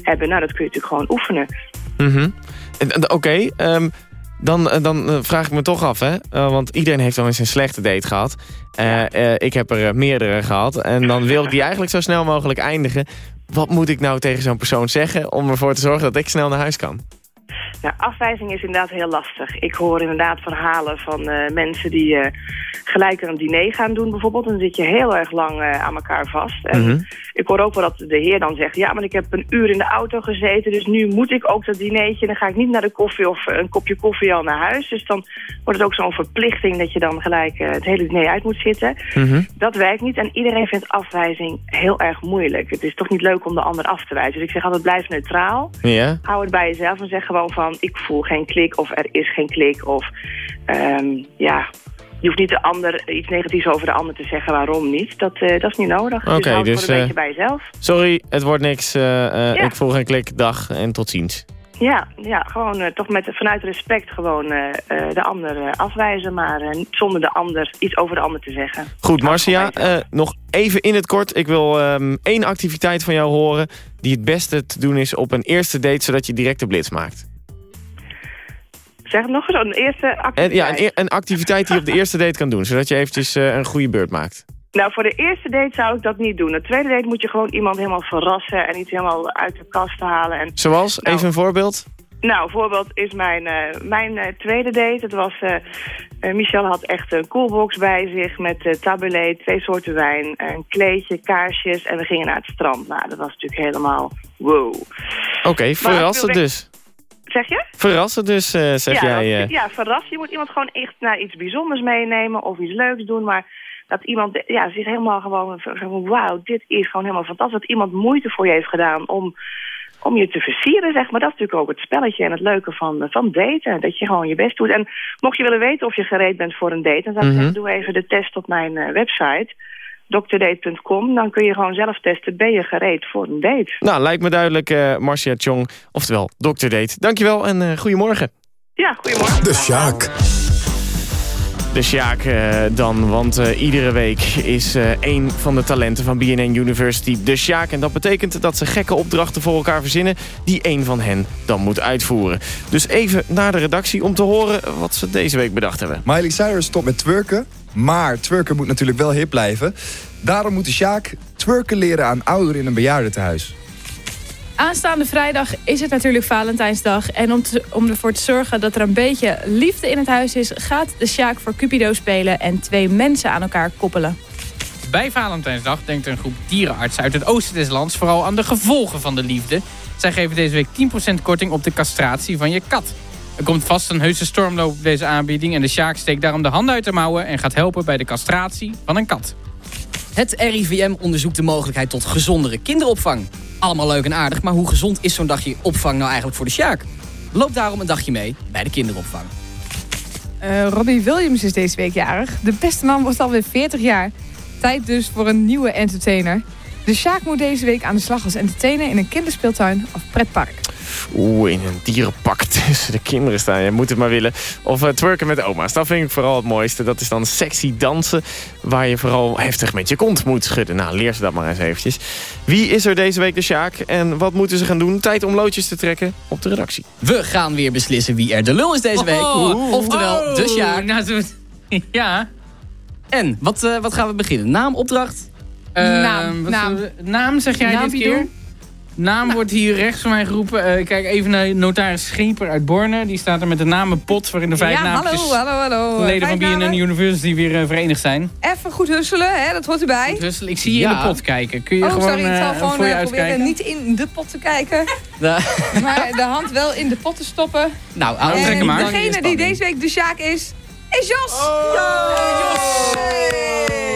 hebben. Nou, dat kun je natuurlijk gewoon oefenen. En- en- Oké, ehm, dan, dan vraag ik me toch af, hè? Want iedereen heeft wel eens een slechte date gehad. Eh, eh, ik heb er meerdere gehad. En dan wil ik die eigenlijk zo snel mogelijk eindigen. Wat moet ik nou tegen zo'n persoon zeggen om ervoor te zorgen dat ik snel naar huis kan? Nou, afwijzing is inderdaad heel lastig. Ik hoor inderdaad verhalen van eh, mensen die eh, gelijk een diner gaan doen bijvoorbeeld. Dan zit je heel erg lang eh, aan elkaar vast. En Mhm. ik hoor ook wel dat de heer dan zegt... ja, maar ik heb een uur in de auto gezeten... dus nu moet ik ook dat dinertje. Dan ga ik niet naar de koffie of een kopje koffie al naar huis. Dus dan wordt het ook zo'n verplichting... dat je dan gelijk het hele diner uit moet zitten. Mhm. Dat werkt niet en iedereen vindt afwijzing heel erg moeilijk. Het is toch niet leuk om de ander af te wijzen. Dus ik zeg altijd, blijf neutraal. Ja? Hou het bij jezelf en zeg gewoon van... ik voel geen klik of er is geen klik of... ehm, ja, je hoeft niet de ander iets negatiefs over de ander te zeggen. Waarom niet? Dat, eh, dat is niet nodig. Oké, dus het dus, gewoon een eh, beetje bij jezelf. Sorry, het wordt niks. eh, Ja. Ik volg een klik. Dag en tot ziens. Ja, ja gewoon toch met, vanuit respect gewoon de ander afwijzen. Maar zonder de ander iets over de ander te zeggen. Goed, Marcia, nog even in het kort. Ik wil ehm, één activiteit van jou horen... die het beste te doen is op een eerste date... zodat je direct de blitz maakt. Zeg het nog eens, een eerste En, activiteit. ja, een, een activiteit die je op de eerste date kan doen... zodat je eventjes eh, een goede beurt maakt. Nou, voor de eerste date zou ik dat niet doen. De tweede date moet je gewoon iemand helemaal verrassen en iets helemaal uit de kast halen. En, Zoals, Nou, even een voorbeeld. Nou, voorbeeld is mijn, eh, mijn eh, tweede date. Het was, Michel had echt een coolbox bij zich met taboulet, twee soorten wijn, een kleedje, kaarsjes en we gingen naar het strand. Nou, dat was natuurlijk helemaal wow. Oké, verrassen dus. Zeg je? Verrassen dus, eh, zeg ja, jij. dat- eh. ja, verrassen. Je moet iemand gewoon echt naar iets bijzonders meenemen of iets leuks doen, maar dat iemand ja, zich helemaal gewoon wauw, dit is gewoon helemaal fantastisch. Dat iemand moeite voor je heeft gedaan om, om je te versieren, zeg maar. Dat is natuurlijk ook het spelletje en het leuke van, van daten. Dat je gewoon je best doet. En mocht je willen weten of je gereed bent voor een date, dan zou ik Mhm. zeggen, doe even de test op mijn eh, website dokterdate.com. Dan kun je gewoon zelf testen, ben je gereed voor een date? Nou, lijkt me duidelijk, eh Marcia Chong. Oftewel, Dr. Date. Dankjewel en eh goedemorgen. Ja, goedemorgen. De Sjaak. De Sjaak eh, dan, want eh, iedere week is eh een van de talenten van BNN University de Sjaak. En dat betekent dat ze gekke opdrachten voor elkaar verzinnen... die één van hen dan moet uitvoeren. Dus even naar de redactie om te horen wat ze deze week bedacht hebben. Miley Cyrus stopt met twerken, maar twerken moet natuurlijk wel hip blijven. Daarom moet de Sjaak twerken leren aan ouderen in een bejaardentehuis. Aanstaande vrijdag is het natuurlijk Valentijnsdag. En om, te- om ervoor te zorgen dat er een beetje liefde in het huis is... gaat de Sjaak voor Cupido spelen en twee mensen aan elkaar koppelen. Bij Valentijnsdag denkt een groep dierenartsen uit het oosten des lands vooral aan de gevolgen van de liefde. Zij geven deze week 10% korting op de castratie van je kat. Er komt vast een heuse stormloop op deze aanbieding en de Sjaak steekt daarom de handen uit de mouwen en gaat helpen bij de castratie van een kat. Het RIVM onderzoekt de mogelijkheid tot gezondere kinderopvang. Allemaal leuk en aardig, maar hoe gezond is zo'n dagje opvang nou eigenlijk voor de Sjaak? Loop daarom een dagje mee bij de kinderopvang. Eh, Robbie Williams is deze week jarig. De beste man wordt alweer 40 jaar. Tijd dus voor een nieuwe entertainer. De Sjaak moet deze week aan de slag als entertainer in een kinderspeeltuin of pretpark. Oeh, in een dierenpak [laughs] tussen de kinderen staan. Je moet het maar willen. Of eh, twerken met oma's. Dat vind ik vooral het mooiste. Dat is dan sexy dansen. Waar je vooral heftig met je kont moet schudden. Nou, leer ze dat maar eens eventjes. Wie is er deze week de Sjaak? En wat moeten ze gaan doen? Tijd om loodjes te trekken op de redactie. We gaan weer beslissen wie er de lul is deze week. Oh, Oftewel, oh, de Sjaak. nou, zo- [laughs] ja. En, wat, eh, wat gaan we beginnen? Naam, opdracht? Naam, naam. naam zeg jij Naam dit keer? doen? Naam wordt hier rechts van mij geroepen. Eh, kijk even naar notaris Scheper uit Borne. Die staat er met de namenpot waarin de vijf ja, hallo, hallo, hallo. leden van BNN. University weer eh, verenigd zijn. Even goed husselen, hè? dat hoort erbij. Dus ik zie je in de pot kijken. Kun je oh, gewoon, sorry, ik zal eh, gewoon voor je eh, proberen uitkijken? niet in de pot te kijken. [laughs] Ja. maar de hand wel in de pot te stoppen. Nou, trek en hem maar. degene die deze week de Sjaak is, is Jos!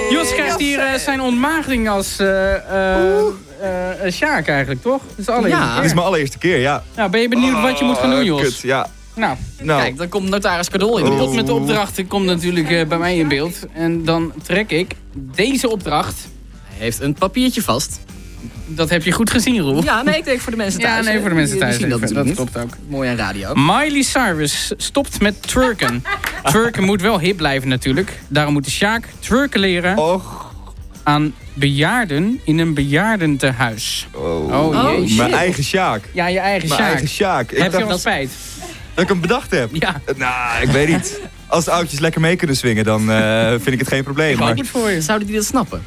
Jos krijgt hier zijn ontmaagding als eh, Sjaak eigenlijk, toch? Dat is de allereerste Ja, keer. dit is mijn allereerste keer, ja. Nou, ben je benieuwd wat je moet gaan doen, Oh, Jos? kut, ja. Nou, Nou. Kijk, dan komt notaris Kadol in pot pot met de opdrachten komt natuurlijk eh, bij mij in beeld. En dan trek ik deze opdracht. Hij heeft een papiertje vast. Dat heb je goed gezien, Roel. Ja, nee, ik denk voor de mensen [laughs] thuis. Ja, nee, voor de mensen Die- die thuis. zien dat klopt ook. Mooi aan radio. Miley Cyrus stopt met twerken. [laughs] twerken moet wel hip blijven natuurlijk. Daarom moet de Sjaak twerken leren aan bejaarden in een bejaardentehuis. Oh, Oh, jeetje. Mijn eigen Sjaak. Ja, je eigen Mijn Sjaak. eigen Sjaak. Ik Heb je wel spijt? dat ik hem bedacht heb. Ja. Nou, ik weet niet. Als de oudjes lekker mee kunnen swingen, dan eh, vind ik het geen probleem. Maar... voor je. Zouden die dat snappen?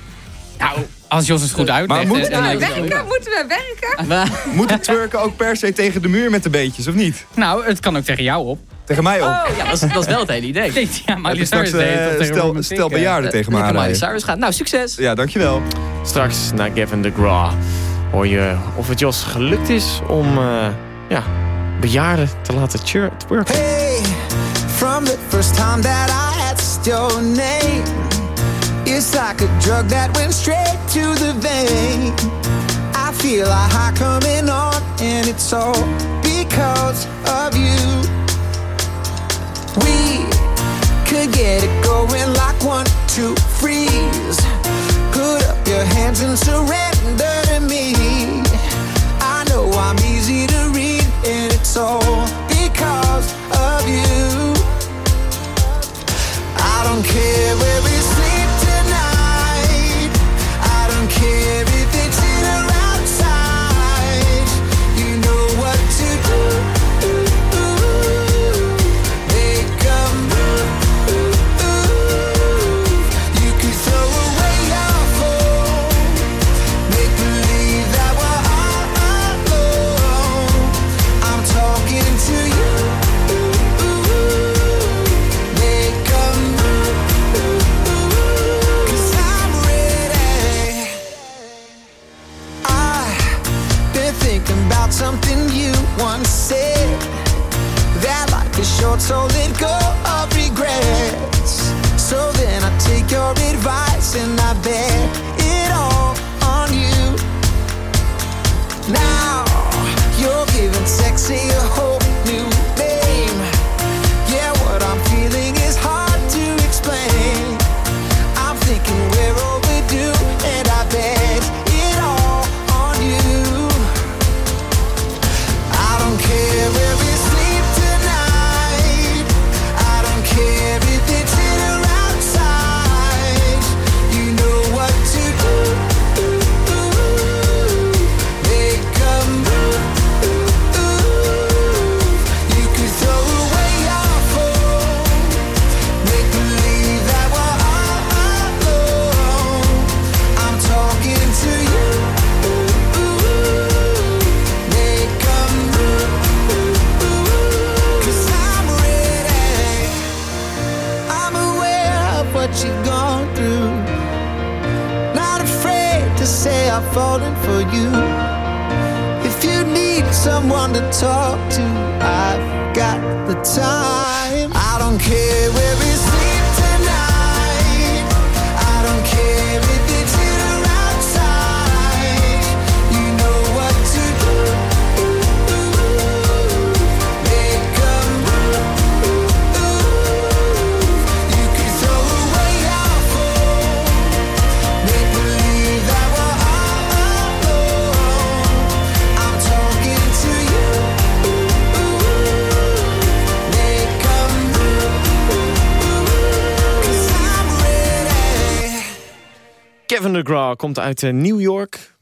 Nou, als Jos het goed uitlegt. Maar moet- en- en- Ja, en- Werken? Moeten we werken? Moet het twerken ook per se tegen de muur met de beetjes, of niet? Nou, het kan ook tegen jou op. Tegen mij op? Oh, ja, dat is, dat is wel het hele idee. [laughs] Ja, Miley straks, Cyrus deed het toch tegen stel, stel bejaarden tegen me Lekker Miley. Cyrus gaat. Nou, succes. Ja, dankjewel. Straks naar Gavin de Graw hoor je of het Jos gelukt is om eh, ja, bejaarden te laten twer- twerken. Hey, from the first time that I asked your name, it's like a drug that went straight to the vein. I feel a high coming on, and it's all because of you. Could get it going to freeze. Put up your hands and surrender to me. I know I'm easy to read, and it's all because of you. I don't care where so let go of regrets. So then I take your advice and I bet uit eh, New York.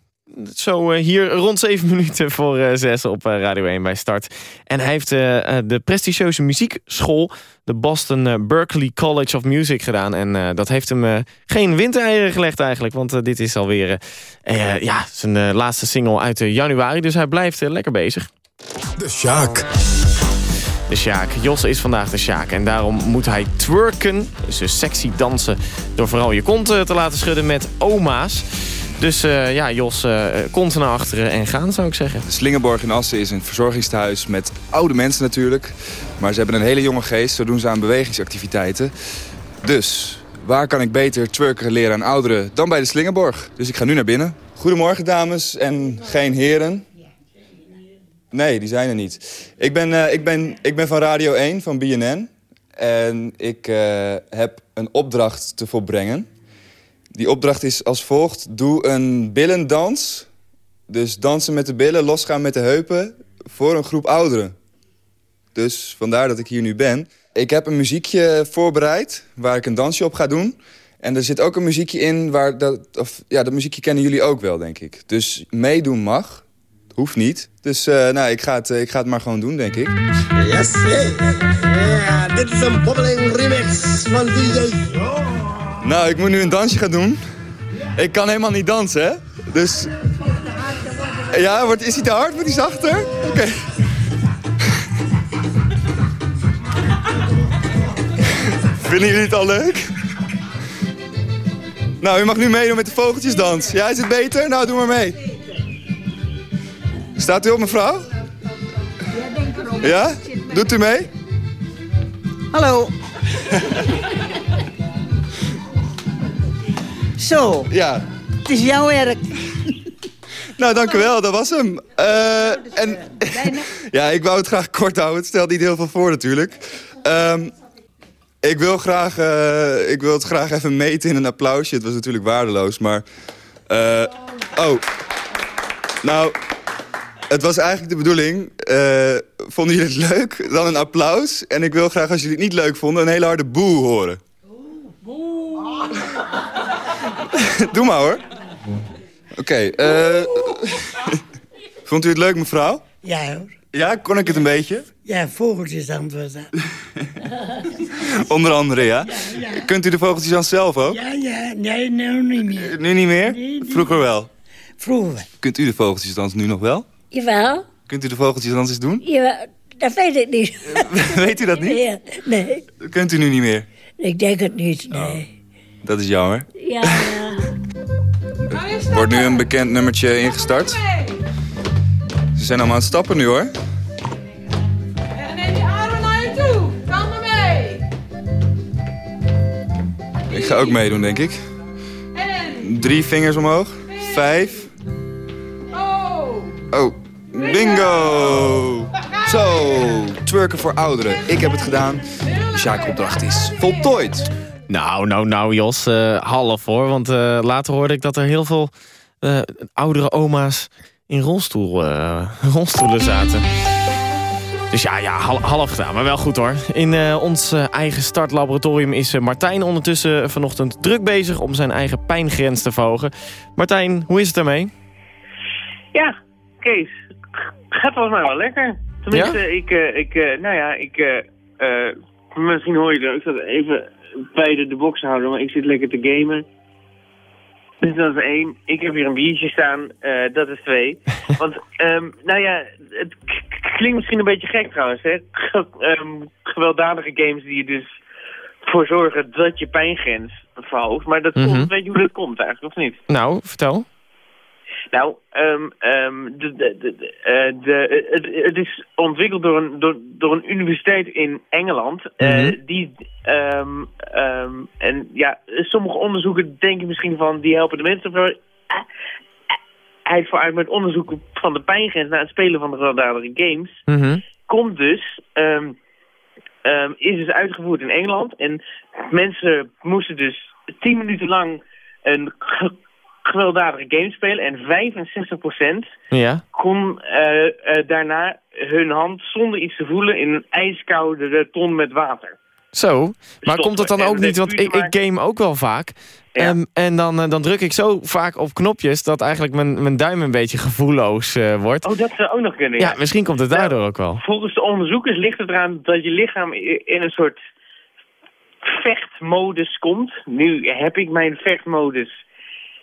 Zo eh, hier rond 7 [laughs] minuten voor eh, 6 op eh, Radio 1 bij Start. En hij heeft de prestigieuze muziekschool... de Boston Berklee College of Music gedaan. En dat heeft hem geen windeieren gelegd eigenlijk. Want dit is alweer ja, zijn laatste single uit januari. Dus hij blijft lekker bezig. De Sjaak. De Sjaak. Jos is vandaag de Sjaak. En daarom moet hij twerken, dus sexy dansen... door vooral je kont eh, te laten schudden met oma's. Dus eh, ja, Jos, eh kont naar achteren en gaan zou ik zeggen. De Slingerborg in Assen is een verzorgingstehuis met oude mensen natuurlijk. Maar ze hebben een hele jonge geest, zo doen ze aan bewegingsactiviteiten. Dus, waar kan ik beter twerken leren aan ouderen dan bij de Slingerborg? Dus ik ga nu naar binnen. Goedemorgen dames en geen heren. Nee, die zijn er niet. Ik ben, eh, ik ben, ik ben van Radio 1, van BNN. En ik eh, heb een opdracht te volbrengen. Die opdracht is als volgt. Doe een billendans. Dus dansen met de billen, losgaan met de heupen... voor een groep ouderen. Dus vandaar dat ik hier nu ben. Ik heb een muziekje voorbereid waar ik een dansje op ga doen. En er zit ook een muziekje in waar... Dat, of, ja, dat muziekje kennen jullie ook wel, denk ik. Dus meedoen mag. Hoeft niet. Dus eh, nou, ik, ga het, eh, ik ga het maar gewoon doen, denk ik. Yes, hey. Yeah, dit is een bobbeling remix van DJ. Nou, ik moet nu een dansje gaan doen. Ik kan helemaal niet dansen, hè? Dus... Ja, wordt, is hij te hard? Wordt hij zachter? Oké. [laughs] Vinden jullie het al leuk? Nou, u mag nu meedoen met de vogeltjesdans. Ja, is het beter? Nou, doe maar mee. Staat u op, mevrouw? Ja? Doet u mee? Hallo. Zo. Ja. Het is jouw werk. Nou, dank u wel. Dat was hem. Eh, en, [laughs] ja, ik wou het graag kort houden. Het stelt niet heel veel voor natuurlijk. Ehm, Ik wil, graag, eh, ik wil het graag even meten in een applausje. Het was natuurlijk waardeloos, maar... eh, oh. Nou, het was eigenlijk de bedoeling. eh, vonden jullie het leuk? Dan een applaus. En ik wil graag, als jullie het niet leuk vonden, een hele harde boe horen. Doe maar hoor. Oké, eh, vond u het leuk mevrouw? Ja hoor. Ja, kon ik het een beetje? Ja, vogeltjes antwoord dat. [laughs] Onder andere, ja? Kunt u de vogeltjes dan zelf ook? Ja, ja, nee, nu niet meer. Nu niet meer? Vroeger wel. Vroeger. Kunt u de vogeltjesdans nu nog wel? Jawel. Kunt u de vogeltjesdans eens doen? Ja, dat weet ik niet. [laughs] Weet u dat niet? Ja, nee, Kunt u nu niet meer? ik denk het niet, nee. Dat is jammer. Ja, ja. [laughs] Er wordt nu een bekend nummertje ingestart. Ze zijn allemaal aan het stappen nu hoor. En neem die armen naar je toe. Kom maar mee. Ik ga ook meedoen, denk ik. Drie vingers omhoog. Vijf. Oh. Oh, bingo! Zo, twerken voor ouderen. Ik heb het gedaan. De Sjaak-opdracht is voltooid. Nou, nou, nou, Jos. eh, half hoor. Want eh, later hoorde ik dat er heel veel eh, oudere oma's in rolstoel, eh, [laughs] rolstoelen zaten. Dus ja, ja hal- half gedaan, maar wel goed hoor. In eh, ons eigen startlaboratorium is eh, Martijn ondertussen vanochtend druk bezig... om zijn eigen pijngrens te verhogen. Martijn, hoe is het ermee? Ja, Kees. Gaat volgens mij wel lekker. Tenminste, ik, eh, ik, eh, nou ja, ik, eh, misschien hoor je het, ik zat even bij de, de box houden, maar ik zit lekker te gamen. Dus dat is één. Ik heb hier een biertje staan, dat is twee. [laughs] Want, ehm, nou ja, het klinkt misschien een beetje gek trouwens, hè. Ehm, gewelddadige games die er dus voor zorgen dat je pijngrens verhoogt. Maar dat Mhm. komt, weet je hoe dat komt eigenlijk, of niet? Nou, vertel. Nou, ehm, ehm, de, de, eh, het, het is ontwikkeld door een, door, door een universiteit in Engeland. eh, Mhm. die, ehm, en ja, sommige onderzoeken denken misschien van, die helpen de mensen voor. Hij vooruit met onderzoeken van de pijngrens naar het spelen van de gewelddadige games. Mhm. Komt dus, is dus uitgevoerd in Engeland. En mensen moesten dus tien minuten lang een gewelddadige game spelen. En 65% Ja. kon eh, eh, daarna hun hand zonder iets te voelen in een ijskoude ton met water. Zo, maar komt het dan En ook niet, want ik, ik game ook wel vaak. Ehm, en dan, eh, dan druk ik zo vaak op knopjes dat eigenlijk mijn, mijn duim een beetje gevoelloos wordt. Oh, dat zou ook nog kunnen, Ja, misschien komt het daardoor ook wel. Volgens de onderzoekers ligt het eraan dat je lichaam in een soort vechtmodus komt. Nu heb ik mijn vechtmodus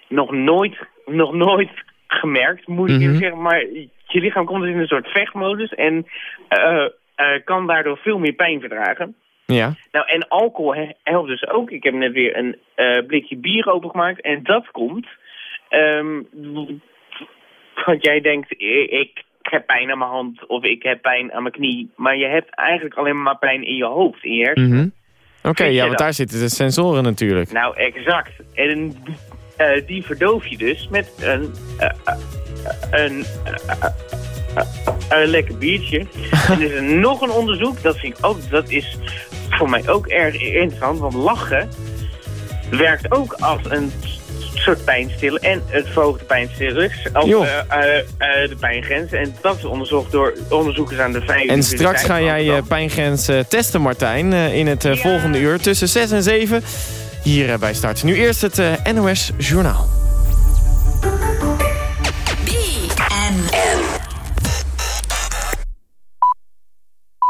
nog nooit, nog nooit gemerkt, moet ik Mhm. eerlijk zeggen. Maar je lichaam komt dus in een soort vechtmodus en eh, eh, kan daardoor veel meer pijn verdragen. Ja. Nou, en alcohol he- helpt dus ook. Ik heb net weer een eh, blikje bier opengemaakt. En dat komt... ehm, want jij denkt, ik heb pijn aan mijn hand of ik heb pijn aan mijn knie. Maar je hebt eigenlijk alleen maar pijn in je hoofd, in je hersenen. Mhm. Oké, ja, want daar zitten de sensoren natuurlijk. Nou, exact. En eh, die verdoof je dus met een, eh, eh, een, een lekker biertje. [laughs] en er is nog een onderzoek, dat, vind ik ook, dat is voor mij ook erg interessant, want lachen werkt ook als een soort pijnstiller en het verhoogt de pijnstillers als eh, eh, de pijngrens. En dat is onderzocht door onderzoekers aan de vijf En straks ga jij je pijngrens testen, Martijn, in het volgende uur tussen 6 en 7. Hier eh, bij Start. Nu eerst het eh, NOS Journaal.